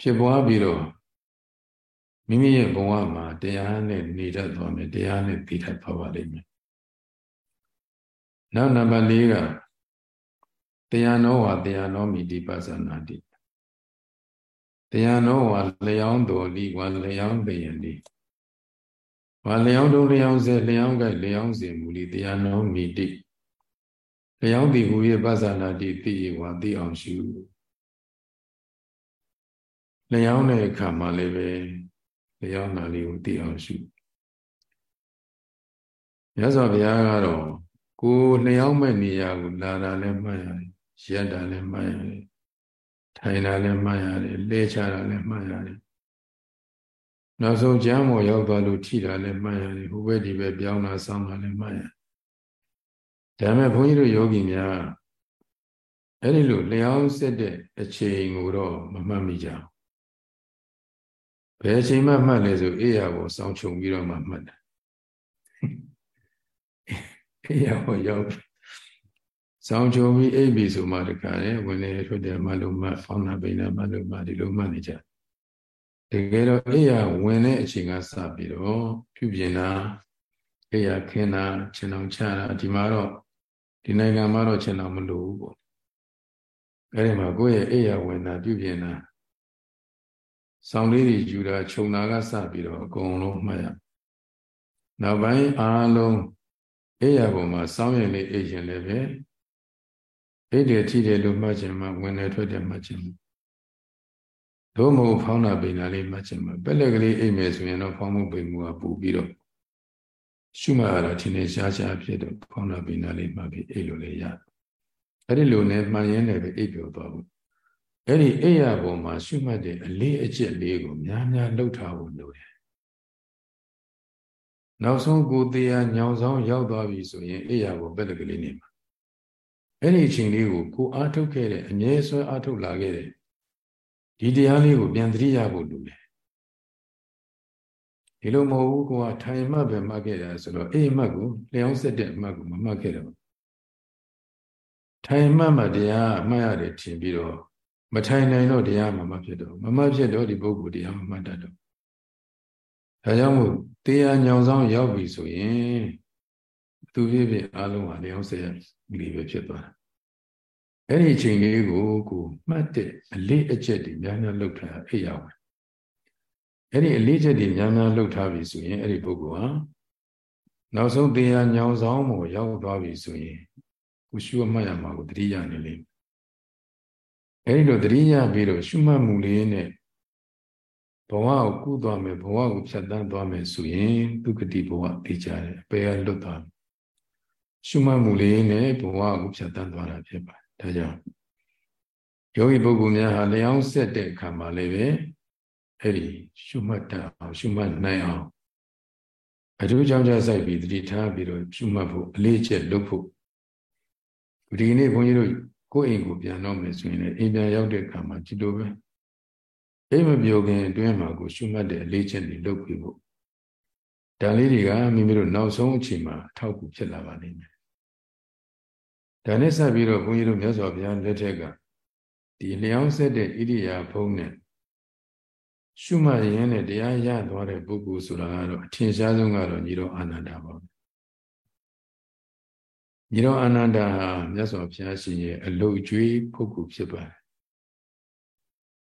ဖြစ်ပွားပြီးတော့ မိမိရဲ့ဘဝမှာတရားနဲ့နေတတ်သွားမယ်တရားနဲ့သိတတ်သွားပါလိမ့်မယ်နောက်နံပါတ်၄ကတရားနောဝါတရားနောမိတိပသနာတိတရားနောဝါလျောင်းတော်လီဝါလျောင်းတယံလီဝါလျောင်းတုံးလျောင်းစေလျောင်းကဲလျောင်းစေမူလီတရားနောမိတိလျောင်းတိဟူ၍ပသနာတိသိဝါသိအောင်ရှုလျောင်းတဲ့အခါမှာလည်းပဲ လျောင်းတာလေးကိုသိအောင်ရှုမြတ်စွာဘုရားကတော့ကိုလျောင်းမဲ့နေရာကိုလာတာလည်းမှတ်ရတယ်ရက်တာလည်းမှတ်ရတယ်ထိုင်တာလည်းမှတ်ရတယ်လဲချတာလည်းမှတ်ရတယ်နောက်ဆုံးကျမ်းမော်ရောက်သွားလို့ထိတာလည်းမှတ်ရတယ်ဟိုဘက်ဒီဘက်ပြောင်းတာဆောင်းတာလည်းမှတ်ရတယ်ဒါမဲ့ဘုန်းကြီးတို့ယောဂီများအဲ့ဒီလိုလျောင်းစစ်တဲ့အချိန်ကိုတော့မမှတ်မိကြဘူး ဘယ်အချိန်မှမှတ်လဲဆိုအေးရကိုစောင်းချုံပြီးတော့မှမှတ်တယ်အေးရကိုရောက်စောင်းချုံပြီးအိပ်ပြီဆိုမှတခါလေဝင်လေထွက်တယ်မလို့မဖောင်းနာပိနာမလို့မဒီလိုမှနေကြတကယ်တော့အိယာဝင်တဲ့အချိန်ကစပြီးတော့ပြုပြင်တာအိယာခင်းတာခြေနှောင်ချတာဒီမှာတော့ဒီနိုင်ငံမှာတော့ခြေနှောင်မလိုဘူးပေါ့အဲဒီမှာကိုယ့်ရဲ့အိယာဝင်တာပြုပြင်တာ ဆောင်းလေးတွေယူတာခြုံတာကစပြီးတော့အကုန်လုံးမှတ်ရနောက်ပိုင်းအားလုံးအိယာပေါ်မှာစောင်းရင်လေးအိရင်လည်းပဲအိတ်တယ်ထိတယ်လို့မှတ်ချင်မှဝင်တယ်ထွက်တယ်မှတ်ချင်သို့မဟုတ်ဖောင်းတာပိန်တာလေးမှတ်ချင်မှပက်လက်ကလေးအိတ်မယ်ဆိုရင်တော့ဖောင်းမှုပိန်မှုကပူပြီးတော့ရှုမှတ်ရတာထင်နေရှားရှားဖြစ်တော့ဖောင်းတာပိန်တာလေးမှတ်ပြီးအိတ်လို့လည်းရတယ်အဲ့ဒီလိုနဲ့မှန်ရင်းလည်းပဲအိတ်ပြောသွားဘူး အဲ့ဒီအိတ်ရပုံမှာရှုမှတ်တဲ့အလေးအကျက်လေးကိုများများလှုပ်ထားဖို့လိုတယ်နောက်ဆုံးကိုတရားညောင်ဆောင်ရောက်သွားပြီဆိုရင်အိတ်ရပုံပက်လက်ကလေးနေမှာအဲ့ဒီအချိန်လေးကိုကိုအားထုတ်ခဲ့တဲ့အမြဲဆွဲအားထုတ်လာခဲ့တဲ့ဒီတရားလေးကိုပြန်သတိရဖို့လိုတယ်ဒီလိုမဟုတ်ဘူးကိုကထိုင်မှတ်ပဲမှတ်ခဲ့တာဆိုတော့အေးမှတ်ကိုလျောင်းဆက်တဲ့အမှတ်ကိုမမှတ်ခဲ့တော့ထိုင်မှတ်မှတရားမှတ်ရတယ်ထင်ပြီးတော့ မထိုင်နိုင်တော့တရားမှမဖြစ်တော့မမှတ်ဖြစ်တော့ဒီပုဂ္ဂိုလ်တရားမှမှတ်တတ်တော့ဒါကြောင့်မို့တရားညောင်ဆောင်ရောက်ပြီဆိုရင်သူဖြစ်ဖြစ်အားလုံးဟာလျောင်းဆက်ရလေးပဲဖြစ်သွားတာအဲ့ဒီအချိန်လေးကိုကိုမှတ်တဲ့အလေးအကျက်တွေများများလှုပ်ထားအိပ်ရဝင်အဲ့ဒီအလေးချက်တွေများများလှုပ်ထားပြီဆိုရင်အဲ့ဒီပုဂ္ဂိုလ်ဟာနောက်ဆုံးတရားညောင်ဆောင်မှုရောက်သွားပြီဆိုရင်ကိုရှုမှတ်ရမှာကိုတတိယနေလိမ့် အဲ့ဒီလိုတတိယပြီးတော့ရှုမှတ်မှုလေးနဲ့ဘဝကိုကုသွားမယ်ဘဝကိုဖြတ်တန်းသွားမယ်ဆိုရင်ဒုက္ခတိဘဝသိကြတယ်အပေကလွတ်သွားရှုမှတ်မှုလေးနဲ့ဘဝကိုဖြတ်တန်းသွားတာဖြစ်ပါတယ်ဒါကြောင့်ယောဂီပုဂ္ဂိုလ်များဟာလျောင်းဆက်တဲ့အခါမှာလည်းပဲအဲ့ဒီရှုမှတ်တတ်အောင်ရှုမှတ်နိုင်အောင်အထူးကြောင့်ကြဆိုင်ပြီးတတိထားပြီးတော့ရှုမှတ်ဖို့အလေးချက်လုပ်ဖို့ဒီနေ့ဘုန်းကြီးတို့ ကိုယ့်အိမ်ကိုပြန်တော့မယ်ဆိုရင်လည်းအိမ်ပြန်ရောက်တဲ့အခါမှာဒီလိုပဲအိမ်မပြောခင်အတွင်းမှာကိုရှုမှတ်တဲ့အလေးချက်တွေလုပ်ပြီးဖို့ဒါလေးတွေကမိမိတို့နောက်ဆုံးအချိန်မှာအထောက်အကူဖြစ်လာပါလိမ့်မယ်ဒါနဲ့ဆက်ပြီးတော့ဘုန်းကြီးတို့မြတ်စွာဘုရားလက်ထက်ကဒီလျောင်းဆက်တဲ့ဣရိယာဘုံနဲ့ရှုမှတ်ရင်းနဲ့တရားရသွားတဲ့ပုဂ္ဂိုလ်ဆိုတာကတော့အထင်ရှားဆုံးကတော့ညီတော်အာနန္ဒာပါပဲ ညီတော်အာနန္ဒာဟာမြတ်စွာဘုရားရှင်ရဲ့အလုတ်ကျွေးပုဂ္ဂိုလ်ဖြစ်ပါတယ်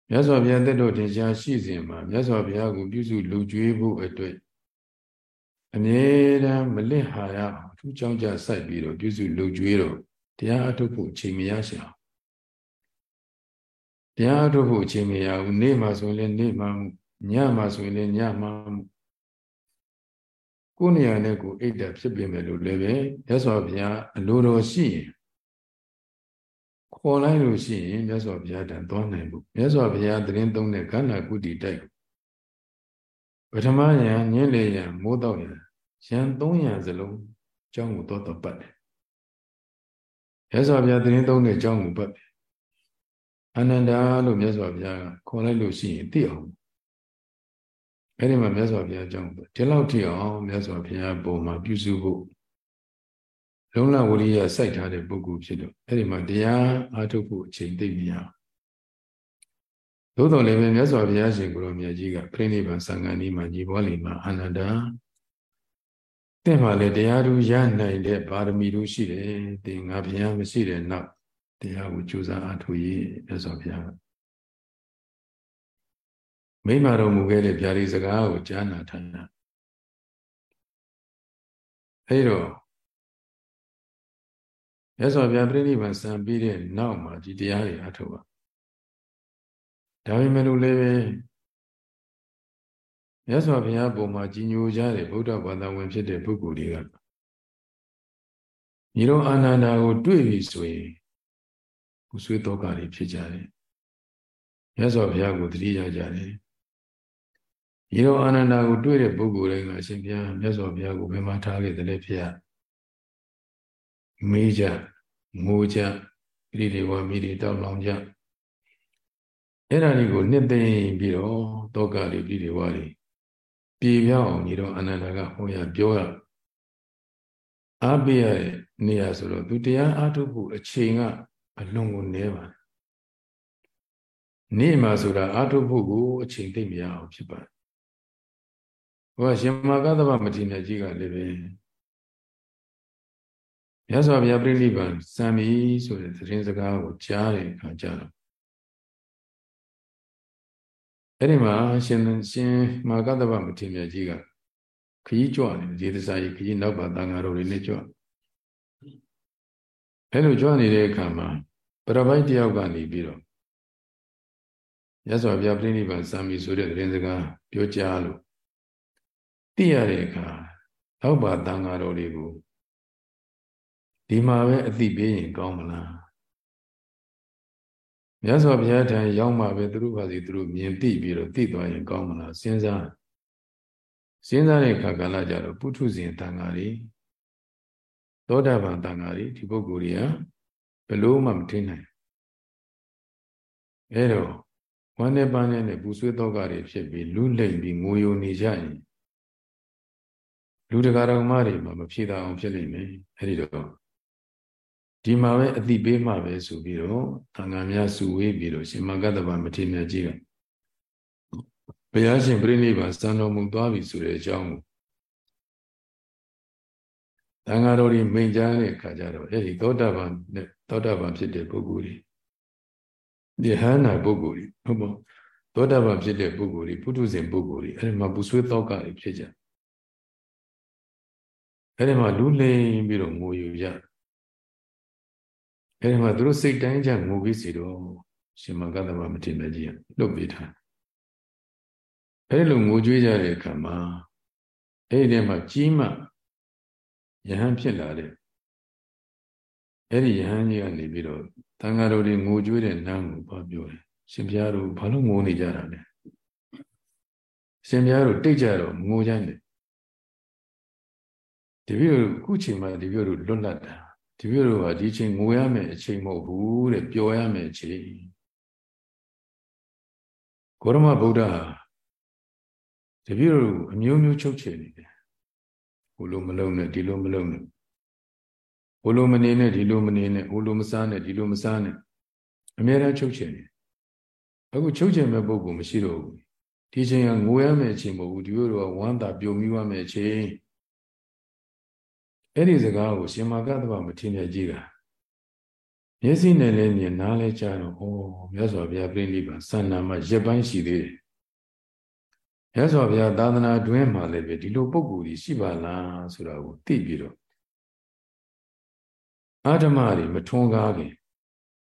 မြတ်စွာဘုရားတက်တော်တင်ရှားရှိစဉ်မှာမြတ်စွာဘုရားကိုပြုစုလူကျွေးဖို့အတွက်အမြဲတမ်းမလင့်ဟာရအောင်အထူးကြောင့်ကြစိုက်ပြီးတော့ပြုစုလူကျွေးတော့တရားအထုတ်ဖို့အချိန်မရရှာတရားအထုတ်ဖို့အချိန်မရဘူးနေ့မှဆိုရင်လည်းနေ့မှညမှဆိုရင်လည်းညမှ ကိုယ်နေရာနဲ့ကိုအိတ်တက်ဖြစ်ပြင်မယ်လို့လည်းပဲမြတ်စွာဘုရားအလိုတော်ရှိရင်ခေါ်လိုက်လို့ရှိရင်မြတ်စွာဘုရားတန်သွားနိုင်ဘူးမြတ်စွာဘုရားသတင်းသုံးတဲ့ခန္ဓာကုတိတိုက်ပထမယံညင်းလေယံမိုးတော့ယံယံ၃ယံစလုံးအကြောင်းကိုတော့တော့ပတ်တယ်မြတ်စွာဘုရားသတင်းသုံးတဲ့အကြောင်းကိုပတ်တယ်အနန္ဒာလို့မြတ်စွာဘုရားကခေါ်လိုက်လို့ရှိရင်သိအောင် အဲ့ဒီမှာမြတ်စွာဘုရားအကြောင်းဒီလောက်ထိအောင်မြတ်စွာဘုရားပုံမှာပြုစုဖို့လုံလဝရိယစိုက်ထားတဲ့ပုဂ္ဂိုလ်ဖြစ်တော့အဲ့ဒီမှာတရားအားထုတ်ဖို့အချိန်သိပြီရသို့တော်လည်းပဲမြတ်စွာဘုရားရှင်ကိုရောမြတ်ကြီးကပြိဋိဘံသံဃာနီးမှာညီပေါ်လီမှာအာနန္ဒာတင့်မှာလေတရားသူရနိုင်တဲ့ပါရမီတို့ရှိတယ်တင်ငါဘုရားမရှိတဲ့နောက်တရားကိုကြိုးစားအားထုတ်ရေးမြတ်စွာဘုရား မိမတော်မူခဲ့တဲ့ဗျာဒီစကားကိုကြားနာထားတာအဲ့တော့မြတ်စွာဘုရားပြိဋိဘံစံပြီးတဲ့နောက်မှာဒီတရားတွေအားထုတ်ပါဒါပေမဲ့လို့လည်းပဲမြတ်စွာဘုရားပုံမှာကြီးညိုကြတဲ့ဗုဒ္ဓဘာသာဝင်ဖြစ်တဲ့ပုဂ္ဂိုလ်တွေကညီတော်အာနန္ဒာကိုတွေ့ပြီဆိုရင်ပူဆွေးတော့ကတွေဖြစ်ကြတယ်မြတ်စွာဘုရားကိုတတိယကြတယ် ညီတော်အာနန္ဒာကိုတွေ့တဲ့ပုဂ္ဂိုလ်တိုင်းကအရှင်ဘုရားမြတ်စွာဘုရားကိုဘယ်မှာထားခဲ့တယ်လဲဖေရမေးကြငိုကြဣတိတွေဝမိတွေတောက်လောင်ကြအဲ့ဒါတွေကိုနှစ်သိမ့်ပြီးတော့တောကတွေဣတိတွေဝတွေပြေပြောင်းအောင်ညီတော်အနန္ဒာကဟောရပြောရအားပေးရတဲ့နေရာဆိုတော့သူတရားအားထုတ်ဖို့အချိန်ကအလွန်ကိုနည်းပါတယ်နေ့မှာဆိုတာအားထုတ်ဖို့ကိုအချိန်သိမ့်မရအောင်ဖြစ်ပါတယ် ဟောရှင်မကသဗ္ဗမတိနဲ့ကြီးကလည်းပဲမြတ်စွာဘုရားပြိဋိဘံစံမီဆိုတဲ့သတင်းစကားကိုကြားတဲ့အခါကျတော့အဲ့ဒီမှာရှင်ရှင်မာကတ္တဗမထေရကြီးကခကြီးကြွနေဒီသစာကြီးခကြီးနောက်ပါတန်ဃာတော်တွေနဲ့ကြွအဲ့လိုကြွနေတဲ့အခါမှာပရပိုက်တယောက်ကနေပြီးတော့ရသော်ဘုရားပြိဋိဘံစံမီဆိုတဲ့သတင်းစကားပြောကြားလို့ သိရတဲ့အခါနောက်ပါတန်ဃာတော်တွေကိုဒီမှာပဲအသိပေးရင်ကောင်းမလားမြတ်စွာဘုရားထံရောက်မှပဲသူတို့ဘာစီသူတို့မြင်သိပြီးတော့သိသွားရင်ကောင်းမလားစဉ်းစားစဉ်းစားတဲ့အခါကလည်းကြတော့ပုထုဇဉ်တန်ဃာတွေသောတာပန်တန်ဃာတွေဒီပုဂ္ဂိုလ်တွေကဘလို့မှမထင်နိုင်အဲတော့ဝမ်းနဲ့ပန်းနဲ့ပူဆွေးတော့ကတွေဖြစ်ပြီးလူလိမ့်ပြီးငိုယိုနေကြရင် လူတကာတော်မတွေမှာမဖြေတာအောင်ဖြစ်လိမ့်မယ်အဲဒီတော့ဒီမှာပဲအတိပေးမှပဲဆိုပြီးတော့သံဃာများစုဝေးပြီးတော့ရှင်မဂ္ဂတဗမထေရကြီးကဘုရားရှင်ပြိဋိဘံစံတော်မူသွားပြီဆိုတဲ့အကြောင်းကိုသံဃာတော်တွေမိန်ကြားတဲ့အခါကျတော့အဲ့ဒီသောတာပန်နဲ့သောတာပန်ဖြစ်တဲ့ပုဂ္ဂိုလ်တွေယဟန္တာပုဂ္ဂိုလ်တွေဟုတ်ပေါ့သောတာပန်ဖြစ်တဲ့ပုဂ္ဂိုလ်တွေပုထုဇဉ်ပုဂ္ဂိုလ်တွေအဲ့ဒီမှာပူဆွေးသောကတွေဖြစ်ကြ အဲ့ဒီမှာလူလိမ်ပြီးတော့ငိုယူကြအဲဒီမှာသူတို့စိတ်တိုင်းကြငိုပြီးစီတော့ရှင်မကသမမထေရကြီးကလွတ်ပေးထားအဲဒီလိုငိုကြွေးကြတဲ့အခါမှာအဲဒီထဲမှာကြီးမှယဟန်ဖြစ်လာတဲ့အဲ့ဒီယဟန်ကြီးကနေပြီးတော့တန်ဃာတော်တွေငိုကြွေးတဲ့နန်းကိုပါပြောတယ်ရှင်ဘုရားတို့ဘာလို့ငိုနေကြတာလဲရှင်ဘုရားတို့တိတ်ကြတော့ငိုကြတယ် ဒီပြို့ခုချိန်မှာဒီပြို့တို့လွတ်လပ်တာဒီပြို့တို့ကဒီချိန်ငိုရမယ်အချိန်မဟုတ်ဘူးတဲ့ပျော်ရမယ်အချိန်ကိုရမဗုဒ္ဓဒီပြို့တို့အမျိုးမျိုးချုပ်ချယ်နေတယ်ဟိုလိုမလုံးနဲ့ဒီလိုမလုံးနဲ့ဟိုလိုမနေနဲ့ဒီလိုမနေနဲ့ဟိုလိုမစားနဲ့ဒီလိုမစားနဲ့အများအားချုပ်ချယ်နေအခုချုပ်ချယ်မဲ့ပုဂ္ဂိုလ်မရှိတော့ဘူးဒီချိန်ကငိုရမယ့်အချိန်မဟုတ်ဘူးဒီလိုတော့ဝမ်းသာပျော်မြူးရမယ့်အချိန် အဲ့ဒီစကားကိုရှင်မာကတ္တဗမထင်ရကြည့်တာမျက်စိနဲ့လည်းမြင်နားလည်းကြားတော့ဩမြတ်စွာဘုရားပြိဋိဘံစန္နာမှာရက်ပိုင်းရှိသေးတယ်မြတ်စွာဘုရားသာသနာတွင်မှာလည်းပဲဒီလိုပုံကိုယ်ကြီးရှိပါလားဆိုတာကိုသိပြီးတော့အာဓမ္မတွေမထွန်းကားခင်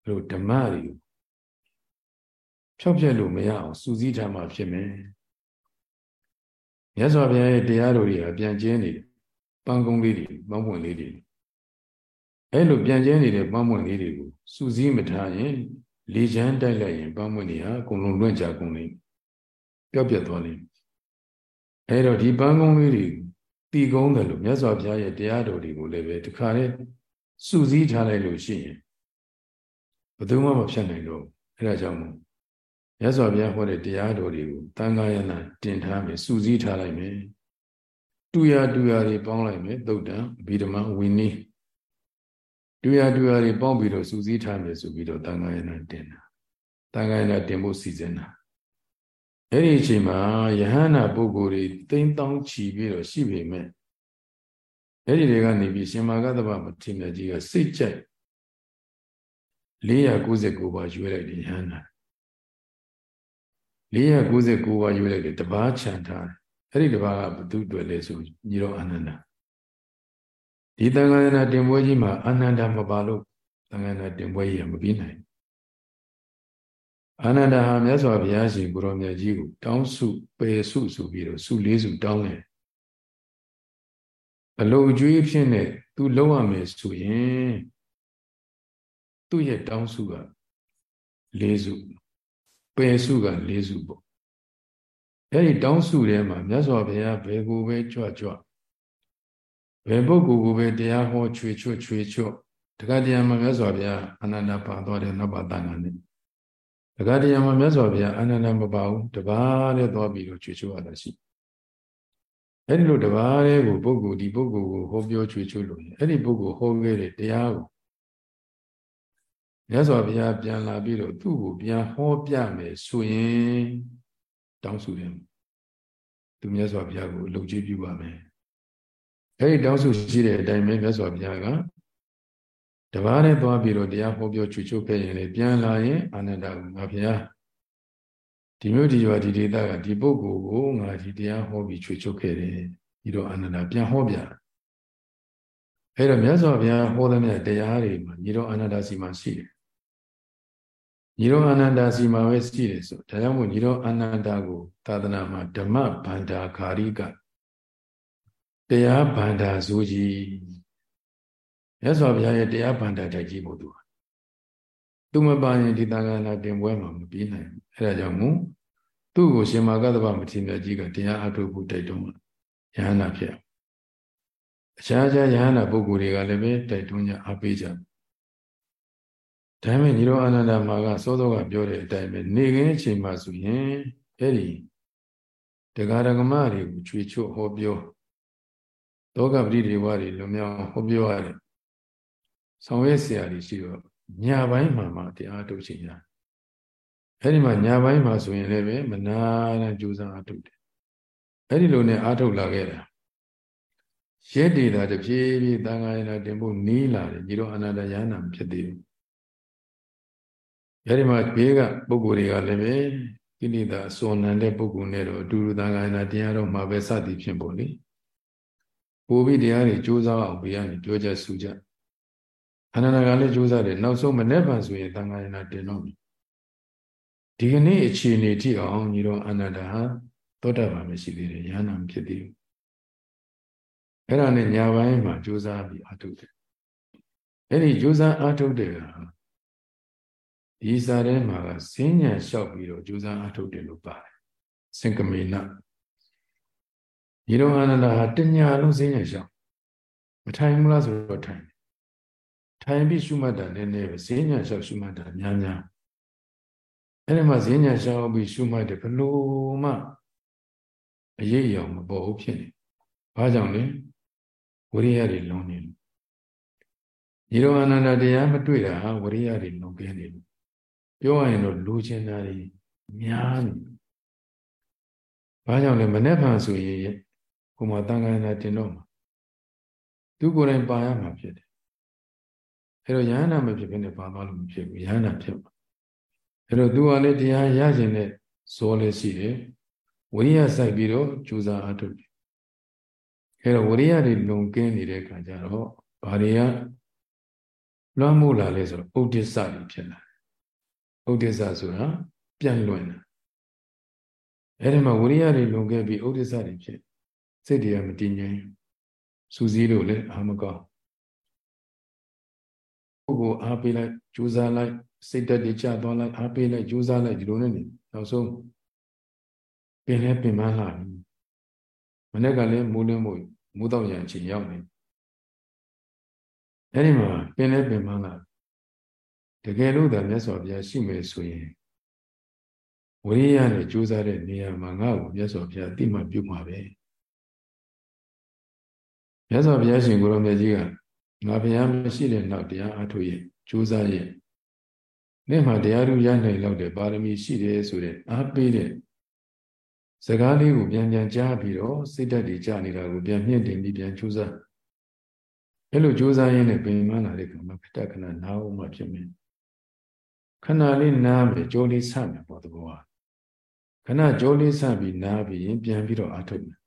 ဘလို့ဓမ္မတွေကိုဖြောက်ပြက်လို့မရအောင်စူးစီးထားမှဖြစ်မယ်မြတ်စွာဘုရားရဲ့တရားတော်တွေဟာပြန်ကျင်းနေတယ် ပန်းကုန်းလေးတွေပန်းပွင့်လေးတွေအဲ့လိုပြန်ကျင်းနေတဲ့ပန်းပွင့်လေးတွေကိုစူးစီးမထားရင်လေချမ်းတိုက်လိုက်ရင်ပန်းပွင့်တွေဟာအကုန်လုံးလွင့်ကြကုန်လိမ့်ပျောက်ပြက်သွားလိမ့်အဲ့တော့ဒီပန်းကုန်းလေးတွေတီကုန်းတယ်လို့မြတ်စွာဘုရားရဲ့တရားတော်တွေကိုလည်းပဲတခါလေစူးစီးထားလိုက်လို့ရှိရင်ဘယ်သူမှမဖြတ်နိုင်တော့အဲ့ဒါကြောင့်မို့မြတ်စွာဘုရားဟောတဲ့တရားတော်တွေကိုတန်ခါယနာတင်ထားမယ်စူးစီးထားလိုက်မယ် တူရတူရတွေပေါင်းလိုက်မယ်သုတ်တံဗိဓမဝီနီတူရတူရတွေပေါင်းပြီးတော့စူးစီးထားမယ်ဆိုပြီးတော့တန်ခါယနာတင်တာတန်ခါယနာတင်ဖို့စီစဉ်တာအဲ့ဒီအချိန်မှာယဟန္တာပုဂ္ဂိုလ်တွေတိမ့်တောင်းချီပြီးတော့ရှိပေမဲ့အဲ့ဒီတွေကနေပြီးရှင်မာဂတဗမထေရကြီးကစိတ်ကြိုက်499ပါရွေးလိုက်တယ်ယဟန္တာ499ပါရွေးလိုက်တယ်တပားခြံထားတယ် အဲ့ဒီတပားကဘသူတွေ့လဲဆိုညီတော်အာနန္ဒာဒီတန်ခါရဏတင်ပွဲကြီးမှာအာနန္ဒာမပါလို့တန်ခါရဏတင်ပွဲကြီးကမပြီးနိုင်အာနန္ဒာဟာမြတ်စွာဘုရားရှင်ကိုရောမြတ်ကြီးကိုတောင်းစုပယ်စုဆိုပြီးတော့စုလေးစုတောင်းတယ်အလိုအကျွေးဖြစ်နေသူလုံးရမယ်ဆိုရင်သူ့ရဲ့တောင်းစုက၄စုပယ်စုက၄စုပေါ့ အဲ့ဒီတောင်းစုထဲမှာမြတ်စွာဘုရားဘယ်ကိုပဲကြွကြွဘယ်ပုဂ္ဂိုလ်ကိုပဲတရားဟောချွေချွတ်ချွေချွတ်တခါတည်းမှာမြတ်စွာဘုရားအနန္တပါသွားတဲ့နောက်ပါတန်ခါနဲ့တခါတည်းမှာမြတ်စွာဘုရားအနန္တမပါဘူးတပါးနဲ့သွားပြီးတော့ချွေချွတ်ရတာရှိအဲ့ဒီလိုတပါးလေးကိုပုဂ္ဂိုလ်ဒီပုဂ္ဂိုလ်ကိုဟောပြောချွေချွတ်လို့အဲ့ဒီပုဂ္ဂိုလ်ဟောခဲ့တဲ့တရားကိုမြတ်စွာဘုရားပြန်လာပြီးတော့သူ့ကိုပြန်ဟောပြမယ်ဆိုရင် တောင်းဆိုတယ်သူမြတ်စွာဘုရားကိုအလုပ်ကြီးပြုပါမယ်အဲ့ဒီတောင်းဆိုရှိတဲ့အတိုင်းပဲမြတ်စွာဘုရားကတပါးနဲ့သွားပြီးတော့တရားဟောပြောချွေချွတ်ခဲ့ရင်လေပြန်လာရင်အာနန္ဒာကိုငါဘုရားဒီမျိုးဒီရွာဒီဒေသကဒီပုဂ္ဂိုလ်ကိုငါဒီတရားဟောပြီးချွေချွတ်ခဲ့တယ်ပြီးတော့အာနန္ဒာပြန်ဟောပြအဲ့တော့မြတ်စွာဘုရားဟောတဲ့မြတ်တရားတွေမှာညီတော်အာနန္ဒာစီမှာရှိတယ် ညီတော်အာနန္ဒာစီမှာပဲရှိတယ်ဆိုဒါကြောင့်မို့ညီတော်အာနန္ဒာကို သာသနာမှာဓမ္မဗန္ဒာခာရိကတရားဗန္ဒာဆိုကြီးမြတ်စွာဘုရားရဲ့တရားဗန္ဒာတိုက်ကြီးမို့သူသူမပါရင်ဒီသံဃာနာတင်ပွဲမှာမပြီးနိုင်ဘူးအဲဒါကြောင့်မို့သူ့ကိုရှင်မာကတ္တဗမထေရကြီးကတရားအထုတ်ဖို့တိုက်တွန်းမှာယဟနာဖြစ်အခြားခြားယဟနာပုဂ္ဂိုလ်တွေကလည်းပဲတိုက်တွန်းကြအားပေးကြ ဒါပေမဲ့ညီတော်အာနန္ဒာမာကစောစောကပြောတဲ့အတိုင်းပဲနေခင်းအချိန်မှဆိုရင်အဲ့ဒီတရားဓမ္မတွေကိုချွေချွတ်ဟောပြောတောကပရိဒေဝတွေလွန်မြောက်ဟောပြောရတယ်ဆောင်ရွက်ဆရာတွေရှိတော့ညာပိုင်းမှာမှတရားထုတ်ချိန်ရအဲ့ဒီမှာညာပိုင်းမှာဆိုရင်လည်းပဲမနာနဲ့ကြိုးစားအထုတ်တယ်အဲ့ဒီလိုနဲ့အထုတ်လာခဲ့တာရဲဒေတာတဖြည်းဖြည်းတန်ခါရဏတင်ဖို့နီးလာတယ်ညီတော်အနန္တယန္နာဖြစ်သေးဘူး အဲဒီမှာဘေးကပုဂ္ဂိုလ်တွေကလည်းပဲကိလေသာအစွန်နံတဲ့ပုဂ္ဂိုလ်နဲ့တော့အတူတူသံဃာနာတရားတော်မှာပဲစသည်ဖြစ်ပေါ်လေပို့ပြီးတရားတွေကြိုးစားအောင်ဘေးကနေပြောကြဆူကြအနန္တကလည်းကြိုးစားတယ်နောက်ဆုံးမနေ့ပန်ဆိုရင်သံဃာနာတင်တော့ပြီဒီကနေ့အခြေအနေထိအောင်ညီတော်အနန္တဟာသောတာပန်မရှိသေးတယ်ယန္နာမဖြစ်သေးဘူးအဲ့ဒါနဲ့ညာပိုင်းမှာကြိုးစားပြီးအထုတယ်အဲ့ဒီကြိုးစားအားထုတ်တဲ့က ဒီစာထဲမှာကဈဉ္ညာလျှောက်ပြီးတော့ကြိုးစားအားထုတ်တယ်လို့ပါတယ်စင်ကမေနဒီတော့အာနန္ဒာဟာတညာလုံးဈဉ္ညာလျှောက်မထိုင်ဘူးလားဆိုတော့ထိုင်ထိုင်ပြီးရှုမှတ်တာနည်းနည်းပဲဈဉ္ညာလျှောက်ရှုမှတ်တာများများအဲ့ဒီမှာဈဉ္ညာလျှောက်ပြီးရှုမှတ်တယ်ဘလို့မှအရေးအယောင်မပေါ်ဘူးဖြစ်နေဘာကြောင့်လဲဝိရိယတွေလုံးနေလို့ဒီတော့အနန္တတရားမတွေ့တာဝိရိယတွေလုံးကင်းနေလို့ ပြောရရင်တော့လူချင်တာတွေများနေဘာကြောင့်လဲမနေ့ဖန်ဆိုရင်ကိုမတန်ခါနာတင်တော့မှာသူကိုယ်တိုင်ပါရမှာဖြစ်တယ်အဲတော့ယဟနာမဖြစ်ဘဲနဲ့ပါသွားလို့မဖြစ်ဘူးယဟနာဖြစ်မှာအဲတော့သူကလည်းတရားရခြင်းနဲ့ဇောလည်းရှိတယ်ဝိရိယစိုက်ပြီးတော့ကြိုးစားအားထုတ်တယ်အဲတော့ဝိရိယတွေလုံကင်းနေတဲ့အခါကျတော့ဘာတွေကလွှမ်းမိုးလာလဲဆိုတော့ဥဒိစ္စတွေဖြစ်လာ ဥဒိစ္စဆိုတာပြန့်လွင့်တာအဲဒီမှာဝိရိယတွေလုံခဲ့ပြီးဥဒိစ္စတွေဖြစ်စိတ်တွေကမတည်ငြိမ်စူးစီးလို့လည်းအာမကောပုဂ္ဂိုလ်အားပေးလိုက်ကြိုးစားလိုက်စိတ်တက်တွေကျသွားလိုက်အားပေးလိုက်ကြိုးစားလိုက်ဒီလိုနဲ့နေနောက်ဆုံးပင်လဲပင်မလာပြီမနေ့ကလည်းမိုးလင်းမို့မိုးတော့ရံချင်းရောက်နေအဲ့ဒီမှာပင်လဲပင်မလာ တကယ်လို့သာမြတ်စွာဘုရားရှိမယ်ဆိုရင်ဝိရိယနဲ့ကြိုးစားတဲ့နေရာမှာငါ့ကိုမြတ်စွာဘုရားတိမှပြုမှာပဲမြတ်စွာဘုရားရှင်ကိုရောမြတ်ကြီးကငါဘုရားမရှိတဲ့နောက်တရားအထုတ်ရဲ့ကြိုးစားရဲ့နေ့မှာတရားဓုရနိုင်လောက်တဲ့ပါရမီရှိတယ်ဆိုတဲ့အားပေးတဲ့စကားလေးကိုပြန်ပြန်ကြားပြီးတော့စိတ်ဓာတ်တွေကြာနေတာကိုပြန်မြင့်တင်ပြီးပြန်ကြိုးစားအဲ့လိုကြိုးစားရင်းနဲ့ပင်မလာတဲ့ကံမှာခတခဏနားအောင်မှဖြစ်မယ် ခဏလေးနားမယ်ကြိုးလေးဆမယ်ပေါ့တဘောကခဏကြိုးလေးဆပြီးနားပြီးရင်ပြန်ပြီးတော့အထုတ်မယ်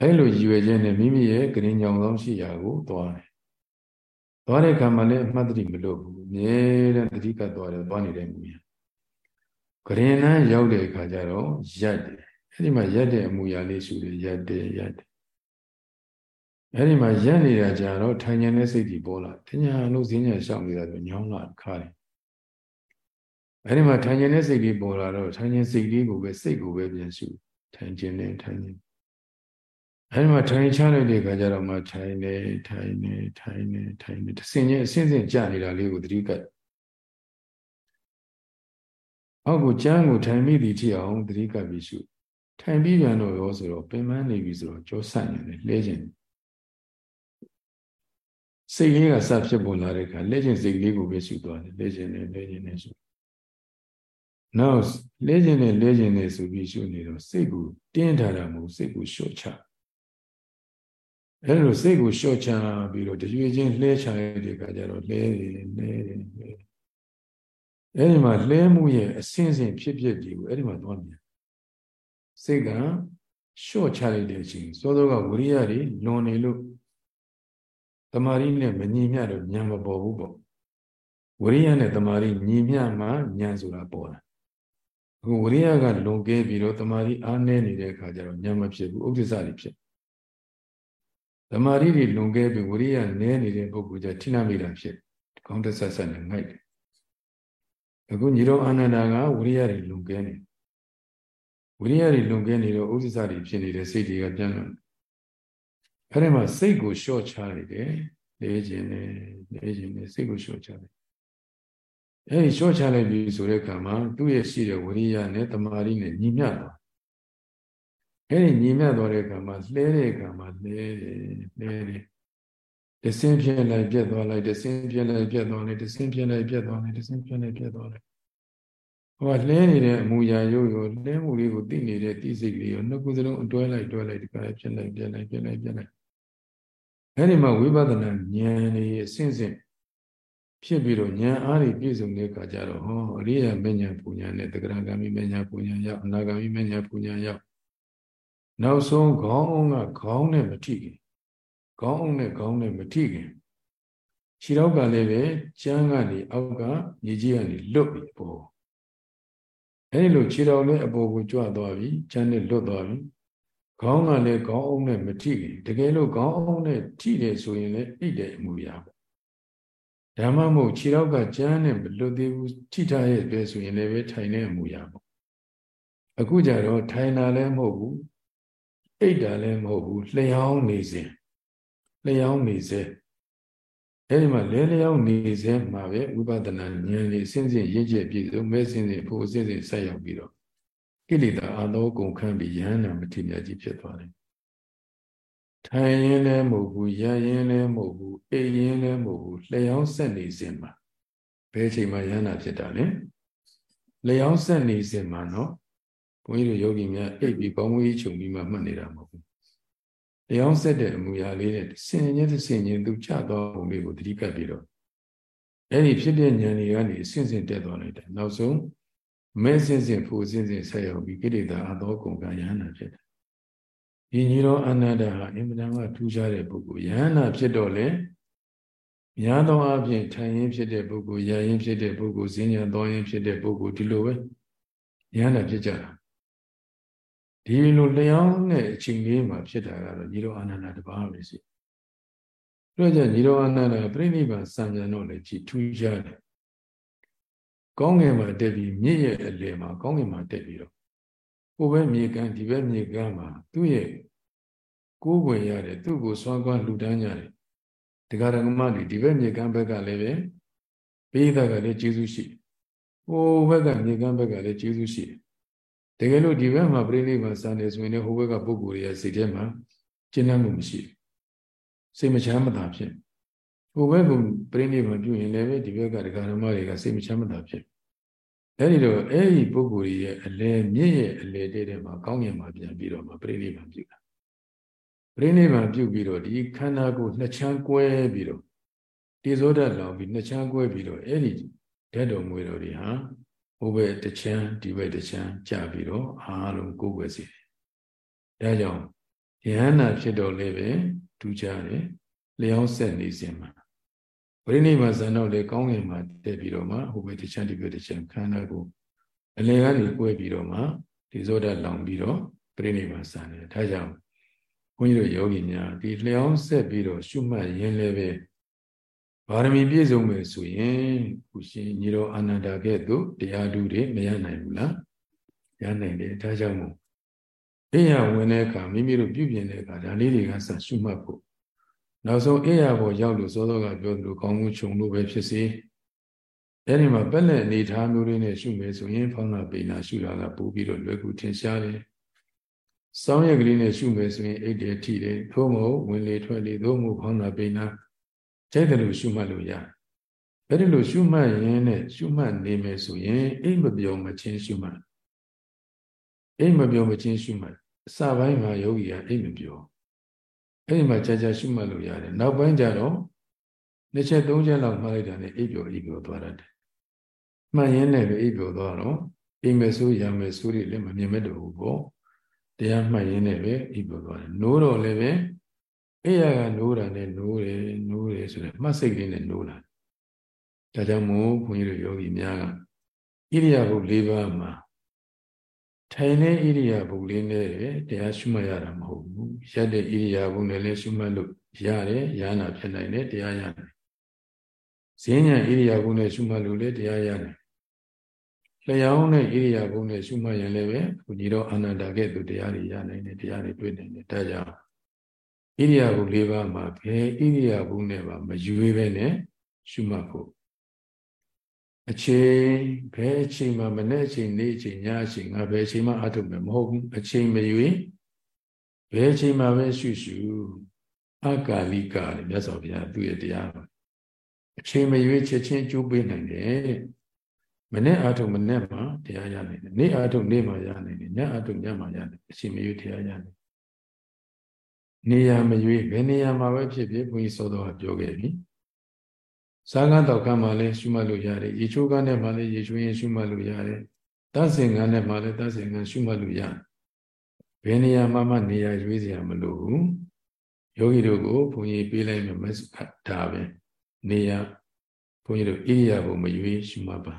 အဲ့လိုရည်ရွယ်ချက်နဲ့မိမိရဲ့ကရင်ညောင်ဆောင်ရှိရာကိုသွားတယ်သွားတဲ့ကံမှာလည်းအမှတ်တရမလို့ဘူးအမြဲတမ်းတတိကသွားတယ်သွားနေတဲ့မူရကရင်နန်းရောက်တဲ့အခါကျတော့ရက်တယ်အဲ့ဒီမှာရက်တဲ့အမူအရာလေးရှုတယ်ရက်တယ်ရက်တယ်အဲ့ဒီမှာရက်နေတာကြတော့ထိုင်ဉာဏ်နဲ့စိတ်ကြီးပေါ်လာထညာလို့ဈဉ္ညာရှောင်နေတာဆိုညောင်းလာခါတယ် အဲ့ဒီမှာထိုင်ဉာဏ်နဲ့စိတ်ကြီးပေါ်လာတော့ထိုင်ဉာဏ်စိတ်လေးကိုပဲစိတ်ကိုပဲပြန်ရှုထိုင်ခြင်းနဲ့ထိုင်ခြင်းအဲဒီမှာထိုင်ချလိုက်တဲ့အခါကျတော့မှထိုင်နေထိုင်နေထိုင်နေထိုင်နေတစ်စင်ချင်းအစင်းစင်ကြာနေတာလေးကိုသတိကပ်အောက်ကိုကျမ်းကိုထိုင်မိသည်ထိအောင်သတိကပ်ပြီးရှုထိုင်ပြီးပြန်တော့ရောဆိုတော့ပင်ပန်းနေပြီဆိုတော့ကြောဆန့်နေတယ်လဲခြင်းစိတ်လေးကစဖြစ်ပေါ်လာတဲ့အခါလဲခြင်းစိတ်လေးကိုပဲရှုသွားတယ်လဲခြင်းနဲ့လဲခြင်းနဲ့ရှု နောက်လဲခြင်းနဲ့လဲခြင်းနဲ့ဆိုပြီးရှုနေတော့စိတ်ကိုတင်းထားတာမဟုတ်စိတ်ကိုလျှော့ချအဲလိုစိတ်ကိုလျှော့ချပြီးတော့တရွေချင်းလှဲချရတဲ့အခါကျတော့လဲတယ်လဲတယ်လဲအဲဒီမှာလဲမှုရဲ့အစင်းစင်ဖြစ်ဖြစ်ဒီကိုအဲဒီမှာသွားမြင်စိတ်ကလျှော့ချလိုက်တဲ့အချိန်စောစောကဝိရိယတွေလွန်နေလို့တမာရီနဲ့မညီမျှတော့ဉာဏ်မပေါ်ဘူးပေါ့ဝိရိယနဲ့တမာရီညီမျှမှဉာဏ်ဆိုတာပေါ်လာ အခုဝိရိယကလွန်ကဲပြီးတော့တမာရီအားနည်းနေတဲ့အခါကျတော့ဉာဏ်မဖြစ်ဘူးဥဒိစ္စတွေဖြစ်သမာဓိတွေလွန်ခဲ့ပြီးဝိရိယနည်းနေတဲ့ပုဂ္ဂိုလ်ကြထိနာမိတာဖြစ်ကောင်းတဲ့ဆက်ဆက်နဲ့ငိုက်တယ်အခုညီတော်အာနန္ဒာကဝိရိယတွေလွန်ကဲနေဝိရိယတွေလွန်ကဲနေတော့ဥစ္စတွေဖြစ်နေတဲ့စိတ်တွေကပြန်လာအဲ့ဒီမှာစိတ်ကိုလျှော့ချလိုက်တယ်နေခြင်းနဲ့နေခြင်းနဲ့စိတ်ကိုလျှော့ချလိုက် အဲ့ဒီလျှော့ချလိုက်ပြီဆိုတဲ့အခါမှာသူ့ရဲ့ရှိတဲ့ဝိရိယနဲ့တမာရီနဲ့ညီမျှသွားအဲ့ဒီညီမြတ်သွားတဲ့အခါမှာလှဲတဲ့အခါမှာလှဲတယ်လှဲတယ်တဆင်းပြက်လိုက်ပြက်သွားလိုက်တဆင်းပြက်လိုက်ပြက်သွားလိုက်တဆင်းပြက်လိုက်ပြက်သွားလိုက်တဆင်းပြက်လိုက်ပြက်သွားလိုက်ဟိုကလှဲနေတဲ့အမူအရာရုပ်ရောလှဲမှုလေးကိုသိနေတဲ့သိစိတ်လေးရောနှစ်ခုစလုံးအတွဲလိုက်တွဲလိုက်ဒီကနေ့ပြက်လိုက်ပြက်လိုက်ပြက်လိုက်ပြက်လိုက်အဲ့ဒီမှာဝိပဿနာဉာဏ်လေးအစဉ်စဉ် ဖြစ်ပြီးတော့ဉာဏ်အားတွေပြည့်စုံတဲ့အခါကျတော့ဟောအရိယာမဉ္ဇဉ်ပူညာနဲ့တဂရဂံမိမဉ္ဇဉ်ပူညာရောက်အနာဂံမိမဉ္ဇဉ်ပူညာရောက်နောက်ဆုံးခေါင်းအောင်ကခေါင်းနဲ့မထိခင်ခေါင်းအောင်နဲ့ခေါင်းနဲ့မထိခင်ခြေထောက်ကလည်းပဲကျန်းကနေအောက်ကညီကြီးကနေလွတ်ပြီးပေါ်အဲဒီလိုခြေထောက်နဲ့အပေါ်ကိုကြွသွားပြီးကျန်းနဲ့လွတ်သွားပြီးခေါင်းကလည်းခေါင်းအောင်နဲ့မထိခင်တကယ်လို့ခေါင်းအောင်နဲ့ထိတယ်ဆိုရင်လည်းဣတဲ့အမှုရပါ ဓမ္မမို့ခြေတော့ကကျမ်းနဲ့မလွတ်သေးဘူးထိထားရဲ့ပဲဆိုရင်လည်းပဲထိုင်နေမှုရပေါ့အခုကြတော့ထိုင်တာလည်းမဟုတ်ဘူးအိတ်တာလည်းမဟုတ်ဘူးလျှောင်းနေစဉ်လျှောင်းနေစေအဲဒီမှာလဲလျှောင်းနေစေမှာပဲဝိပဿနာဉာဏ်လေးအစဉ်စဉ်ရင့်ကျက်ပြည့်စုံမဲစဉ်စဉ်ဖို့အစဉ်စဉ်ဆက်ရောက်ပြီးတော့ကိလေသာအသောကုန်ခန့်ပြီးယဟန္တာမထေရကြီးဖြစ်သွားတယ် ထိုင်ရင်လည်းမဟုတ်ဘူးရရင်လည်းမဟုတ်ဘူးအိပ်ရင်လည်းမဟုတ်ဘူးလျှောင်းဆက်နေစဉ်မှာဘယ်ချိန်မှယဟန္တာဖြစ်တာလဲလျှောင်းဆက်နေစဉ်မှာနော်ဘုန်းကြီးတို့ယောဂီများအိပ်ပြီးကောင်းမွေးချုံပြီးမှမှတ်နေတာမဟုတ်ဘူးလျှောင်းဆက်တဲ့အမူအရာလေးနဲ့ဆင်ញင်းဆင်ញင်းသူချတော့ပုံလေးကိုတတိကပ်ပြီးတော့အဲ့ဒီဖြစ်တဲ့ဉာဏ်တွေကနေအစဉ်စဉ်တက်သွားလိုက်တယ်နောက်ဆုံးမဲစဉ်စဉ်ဖူစဉ်စဉ်ဆက်ရောက်ပြီးကိလေသာအသောကုန်ကယဟနာဖြစ်တယ် ဒီညီတော်အနန္ဒာဟာအင်မတန်ကထူးခြားတဲ့ပုဂ္ဂိုလ်ယဟနာဖြစ်တော့လေများသောအားဖြင့်ထိုင်ရင်ဖြစ်တဲ့ပုဂ္ဂိုလ်ရရင်ဖြစ်တဲ့ပုဂ္ဂိုလ်ဈဉ္ညာတော်ရင်ဖြစ်တဲ့ပုဂ္ဂိုလ်ဒီလိုပဲယဟနာဖြစ်ကြတာဒီလိုလျောင်းတဲ့အချိန်လေးမှာဖြစ်တာကတော့ညီတော်အာနန္ဒတပါးပဲရှိ။ဒါကြောင့်ညီတော်အာနန္ဒပြိဋိဘံစံပြန်တော့လေကြည်ထူးကြတယ်။ကောင်းငယ်မှာတက်ပြီးမြင့်ရဲ့အလယ်မှာကောင်းငယ်မှာတက်ပြီးတော့ ဟိုဘက်မြေကမ်းဒီဘက်မြေကမ်းမှာသူ့ရဲ့ကိုးွယ်ရတယ်သူ့ကိုစွာကွာလှူဒန်းကြတယ်။တရားဓမ္မတွေဒီဘက်မြေကမ်းဘက်ကလည်းပဲပိဋကကလည်းကျေးဇူးရှိ။ဟိုဘက်ကမြေကမ်းဘက်ကလည်းကျေးဇူးရှိတယ်တကယ်လို့ဒီဘက်မှာပြိဋိဘံစံနေဆိုရင်လည်းဟိုဘက်ကပုဂ္ဂိုလ်ရဲ့စိတ်ထဲမှာကျဉ်းနှံ့မှုမရှိစိတ်မချမ်းမသာဖြစ်ဟိုဘက်ကပြိဋိဘံပြုရင်လည်းဒီဘက်ကဒကာဓမ္မတွေကစိတ်မချမ်းမသာဖြစ် အဲ့ဒီတော့အဲ့ဒီပုဂ္ဂိုလ်ရဲ့အလဲမြင့်ရဲ့အလဲတဲ့တဲ့မှာကောင်းငင်မှာပြန်ပြီးတော့မှပြိဋိဘံပြုတာပြိဋိဘံပြုပြီးတော့ဒီခန္ဓာကိုနှစ်ချမ်းကွဲပြီးတော့တေဇောဓာတ်လောင်ပြီးနှစ်ချမ်းကွဲပြီးတော့အဲ့ဒီဓာတ်တော်မွေတော်တွေဟာဟိုဘက်တစ်ချမ်းဒီဘက်တစ်ချမ်းကြပြီးတော့အားလုံးကိုယ်ွယ်စီတယ်ဒါကြောင့်ယဟန္တာဖြစ်တော့လည်းပဲထူးခြားတယ်လျောင်းဆက်နေစဉ်မှာ ဝိနိဗ္ဗာန်ဇန်တော့လေကောင်းငင်မှာတက်ပြီးတော့မှဟိုဘက်တစ်ချမ်းဒီဘက်တစ်ချမ်းခန္ဓာကိုအလယ်ကနေကွဲပြီးတော့မှဒီဇောဒလောင်ပြီးတော့ပြိနိဗ္ဗာန်ဇန်တယ်ဒါကြောင့်ဘုန်းကြီးတို့ယောဂီများဒီလျောင်းဆက်ပြီးတော့ရှုမှတ်ရင်းလည်းပဲပါရမီပြည့်စုံမယ်ဆိုရင်ခုရှင်ညီတော်အာနန္ဒာကဲ့သို့တရားဓုတွေမရနိုင်ဘူးလားရနိုင်တယ်ဒါကြောင့်မို့အိယာဝင်တဲ့အခါမိမိတို့ပြုပြင်တဲ့အခါဒါလေးတွေကစရှုမှတ်ဖို့ နောက်ဆုံးအိယာပေါ်ရောက်လို့စောစောကပြောသလိုကောင်းမှုခြုံလို့ပဲဖြစ်စေအဲ့ဒီမှာပက်လက်အနေထားမျိုးလေးနဲ့ရှုမယ်ဆိုရင်ဖောင်းနာပိနာရှုတာကပို့ပြီးတော့လွယ်ကူထင်ရှားတယ်စောင်းရက်ကလေးနဲ့ရှုမယ်ဆိုရင်အိတ်တယ်ထိတယ်သို့မဟုတ်ဝင်လေထွက်လေသို့မဟုတ်ဖောင်းနာပိနာကြိုက်တယ်လို့ရှုမှတ်လို့ရတယ်။အဲ့ဒီလိုရှုမှတ်ရင်နဲ့ရှုမှတ်နေမယ်ဆိုရင်အိမ်မပြောမချင်းရှုမှတ်အိမ်မပြောမချင်းရှုမှတ်အစပိုင်းမှာယောဂီကအိမ်မပြော အဲ့ဒီမှာကြာကြာရှုမှတ်လို့ရတယ်နောက်ပိုင်းကျတော့နှစ်ချက်သုံးချက်လောက်မှားလိုက်တာနဲ့အိပ်ပျော်အိပ်ပျော်သွားတတ်တယ်။မှန်ရင်လည်းအိပ်ပျော်သွားတော့အိမ်မဆိုးရမယ်ဆိုးတွေလည်းမမြင်မဲ့တော့ဘူးပေါ့။တရားမှတ်ရင်လည်းပဲအိပ်ပျော်သွားတယ်။နိုးတော့လည်းပဲအိယာကနိုးတာနဲ့နိုးတယ်နိုးတယ်ဆိုတော့မှတ်စိတ်လေးနဲ့နိုးလာဒါကြောင့်မို့ဘုန်းကြီးတို့ယောဂီများကဣရိယာပု၄ပါးမှာထိုင်တဲ့ဣရိယာပုလေးနဲ့တရားရှုမှတ်ရတာမဟုတ်ဘူး ရက်တဲ့ဣရိယာပုနဲ့လည်းရှုမှတ်လို့ရတယ်ရဟနာဖြစ်နိုင်တယ်တရားရတယ်ဈဉ္ညာဣရိယာပုနဲ့ရှုမှတ်လို့လည်းတရားရတယ်လျှောင်းတဲ့ဣရိယာပုနဲ့ရှုမှတ်ရင်လည်းပဲဘုရားတော်အာနန္ဒာကဲ့သို့တရားတွေရနိုင်တယ်တရားတွေတွေ့နိုင်တယ်ဒါကြောင့်ဣရိယာပု၄ပါးမှာဘယ်ဣရိယာပုနဲ့ပါမယူရပဲနဲ့ရှုမှတ်ဖို့အချိန်ဘယ်အချိန်မှမနေ့အချိန်နေ့အချိန်ညအချိန်ငါဘယ်အချိန်မှအထုတ်မယ်မဟုတ်ဘူးအချိန်မရွေး ဘယ်အချိန်မှပဲရှုရှုအကာလိကတဲ့မြတ်စွာဘုရားသူ့ရဲ့တရားပါအချိန်မရွေးချက်ချင်းကျိုးပေးနိုင်တယ်မနေ့အထုတ်မနေ့မှတရားရနိုင်တယ်နေ့အထုတ်နေ့မှရနိုင်တယ်ညအထုတ်ညမှရနိုင်တယ်အချိန်မရွေးတရားရနိုင်နေရာမရွေးဘယ်နေရာမှာပဲဖြစ်ဖြစ်ဘုန်းကြီးစောတော်ကပြောခဲ့ပြီစားကန်းတောက်ကမ်းမှာလည်းရှုမှတ်လို့ရတယ်ရေချိုးကန်းနဲ့မှာလည်းရေချိုးရင်ရှုမှတ်လို့ရတယ်သတ်စင်ကန်းနဲ့မှာလည်းသတ်စင်ကန်းရှုမှတ်လို့ရတယ် ဘယ်နေရာမှာမှနေရာရွေးစရာမလိုဘူးယောဂီတို့ကိုဘုန်းကြီးပေးလိုက်မယ်မစဒါပဲနေရာဘုန်းကြီးတို့ဣရိယာပုမရွေးရှုမှတ်ပါ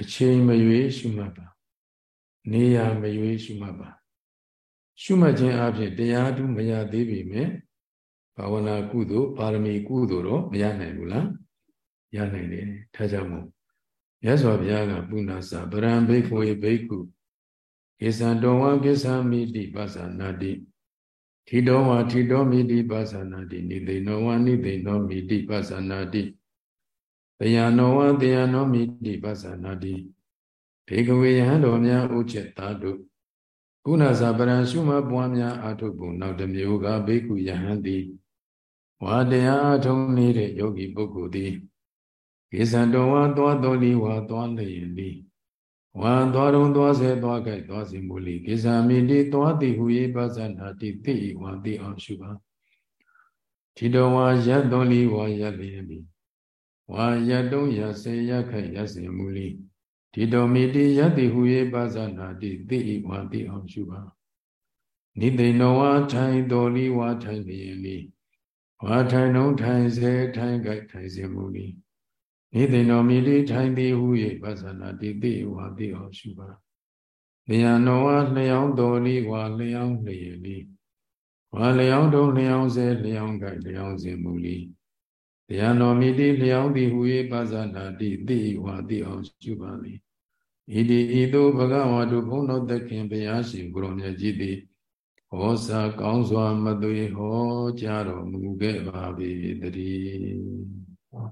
အချိန်မရွေးရှုမှတ်ပါနေရာမရွေးရှုမှတ်ပါရှုမှတ်ခြင်းအပြင်တရားတူမရသေးပေမဲ့ဘာဝနာကုသိုလ်ပါရမီကုသိုလ်တော့မရနိုင်ဘူးလားရနိုင်တယ်ထားကြမို့မြတ်စွာဘုရားကပုဏ္ဏစာဗရံဘိက္ခဝေဘိက္ခု ကိသံတော်ဝကိသမိတိပသနာတိထီတော်ဝထီတော်မိတိပသနာတိနိသိဏောဝနိသိဏောမိတိပသနာတိတယနောဝတယနောမိတိပသနာတိဘေကဝေယဟံတော်များဥချက်သားတို့ကုဏစာပရံရှုမပွားများအာထုပ်ပုံနောက်တစ်မျိုးကဘေကုယဟံသည်ဝါတရားထုံနေတဲ့ယောဂီပုဂ္ဂိုလ်သည်ကိသံတော်ဝါသွားတော်လီဝါသွားလျင်လီ ဝါသွားတော်သွားစေသွားကြိုက်သွားစီမူလီကိသံမိတိသွားတိဟူ၏ပါဇနာတိတိဝါတိအောင်ရှုပါဒီတော်ဝါရတ်တော်လီဝါရတ်လျင်လီဝါရတ်တုံးရစေရခိုက်ရစေမူလီဒီတော်မိတိယတိဟူ၏ပါဇနာတိတိဝါတိအောင်ရှုပါနိသိဏဝါထိုင်တော်လီဝါထိုင်လျင်လီဝါထိုင်နှုံးထိုင်စေထိုင်ကြိုက်ထိုင်စေမူလီ နိသိဏောမိတိထိုင်သည်ဟု၍ပသနာတိတိဝါတိအောင်ရှုပါလျံတော်ဝါလျောင်းတော်လီဝါလျောင်းလျင်လီဝါလျောင်းတော်လျောင်းစေလျောင်းကြိုက်လျောင်းစေမူလီလျံတော်မိတိလျောင်းသည်ဟု၍ပသနာတိတိဝါတိအောင်ရှုပါလိဣတိဤသို့ဘဂဝါတို့ဘုန်းတော်သခင်ဘုရားရှင်ကိုရောမြတ်ကြီးသည်ဟောစာကောင်းစွာမသွေဟောကြားတော်မူခဲ့ပါ၏တည်း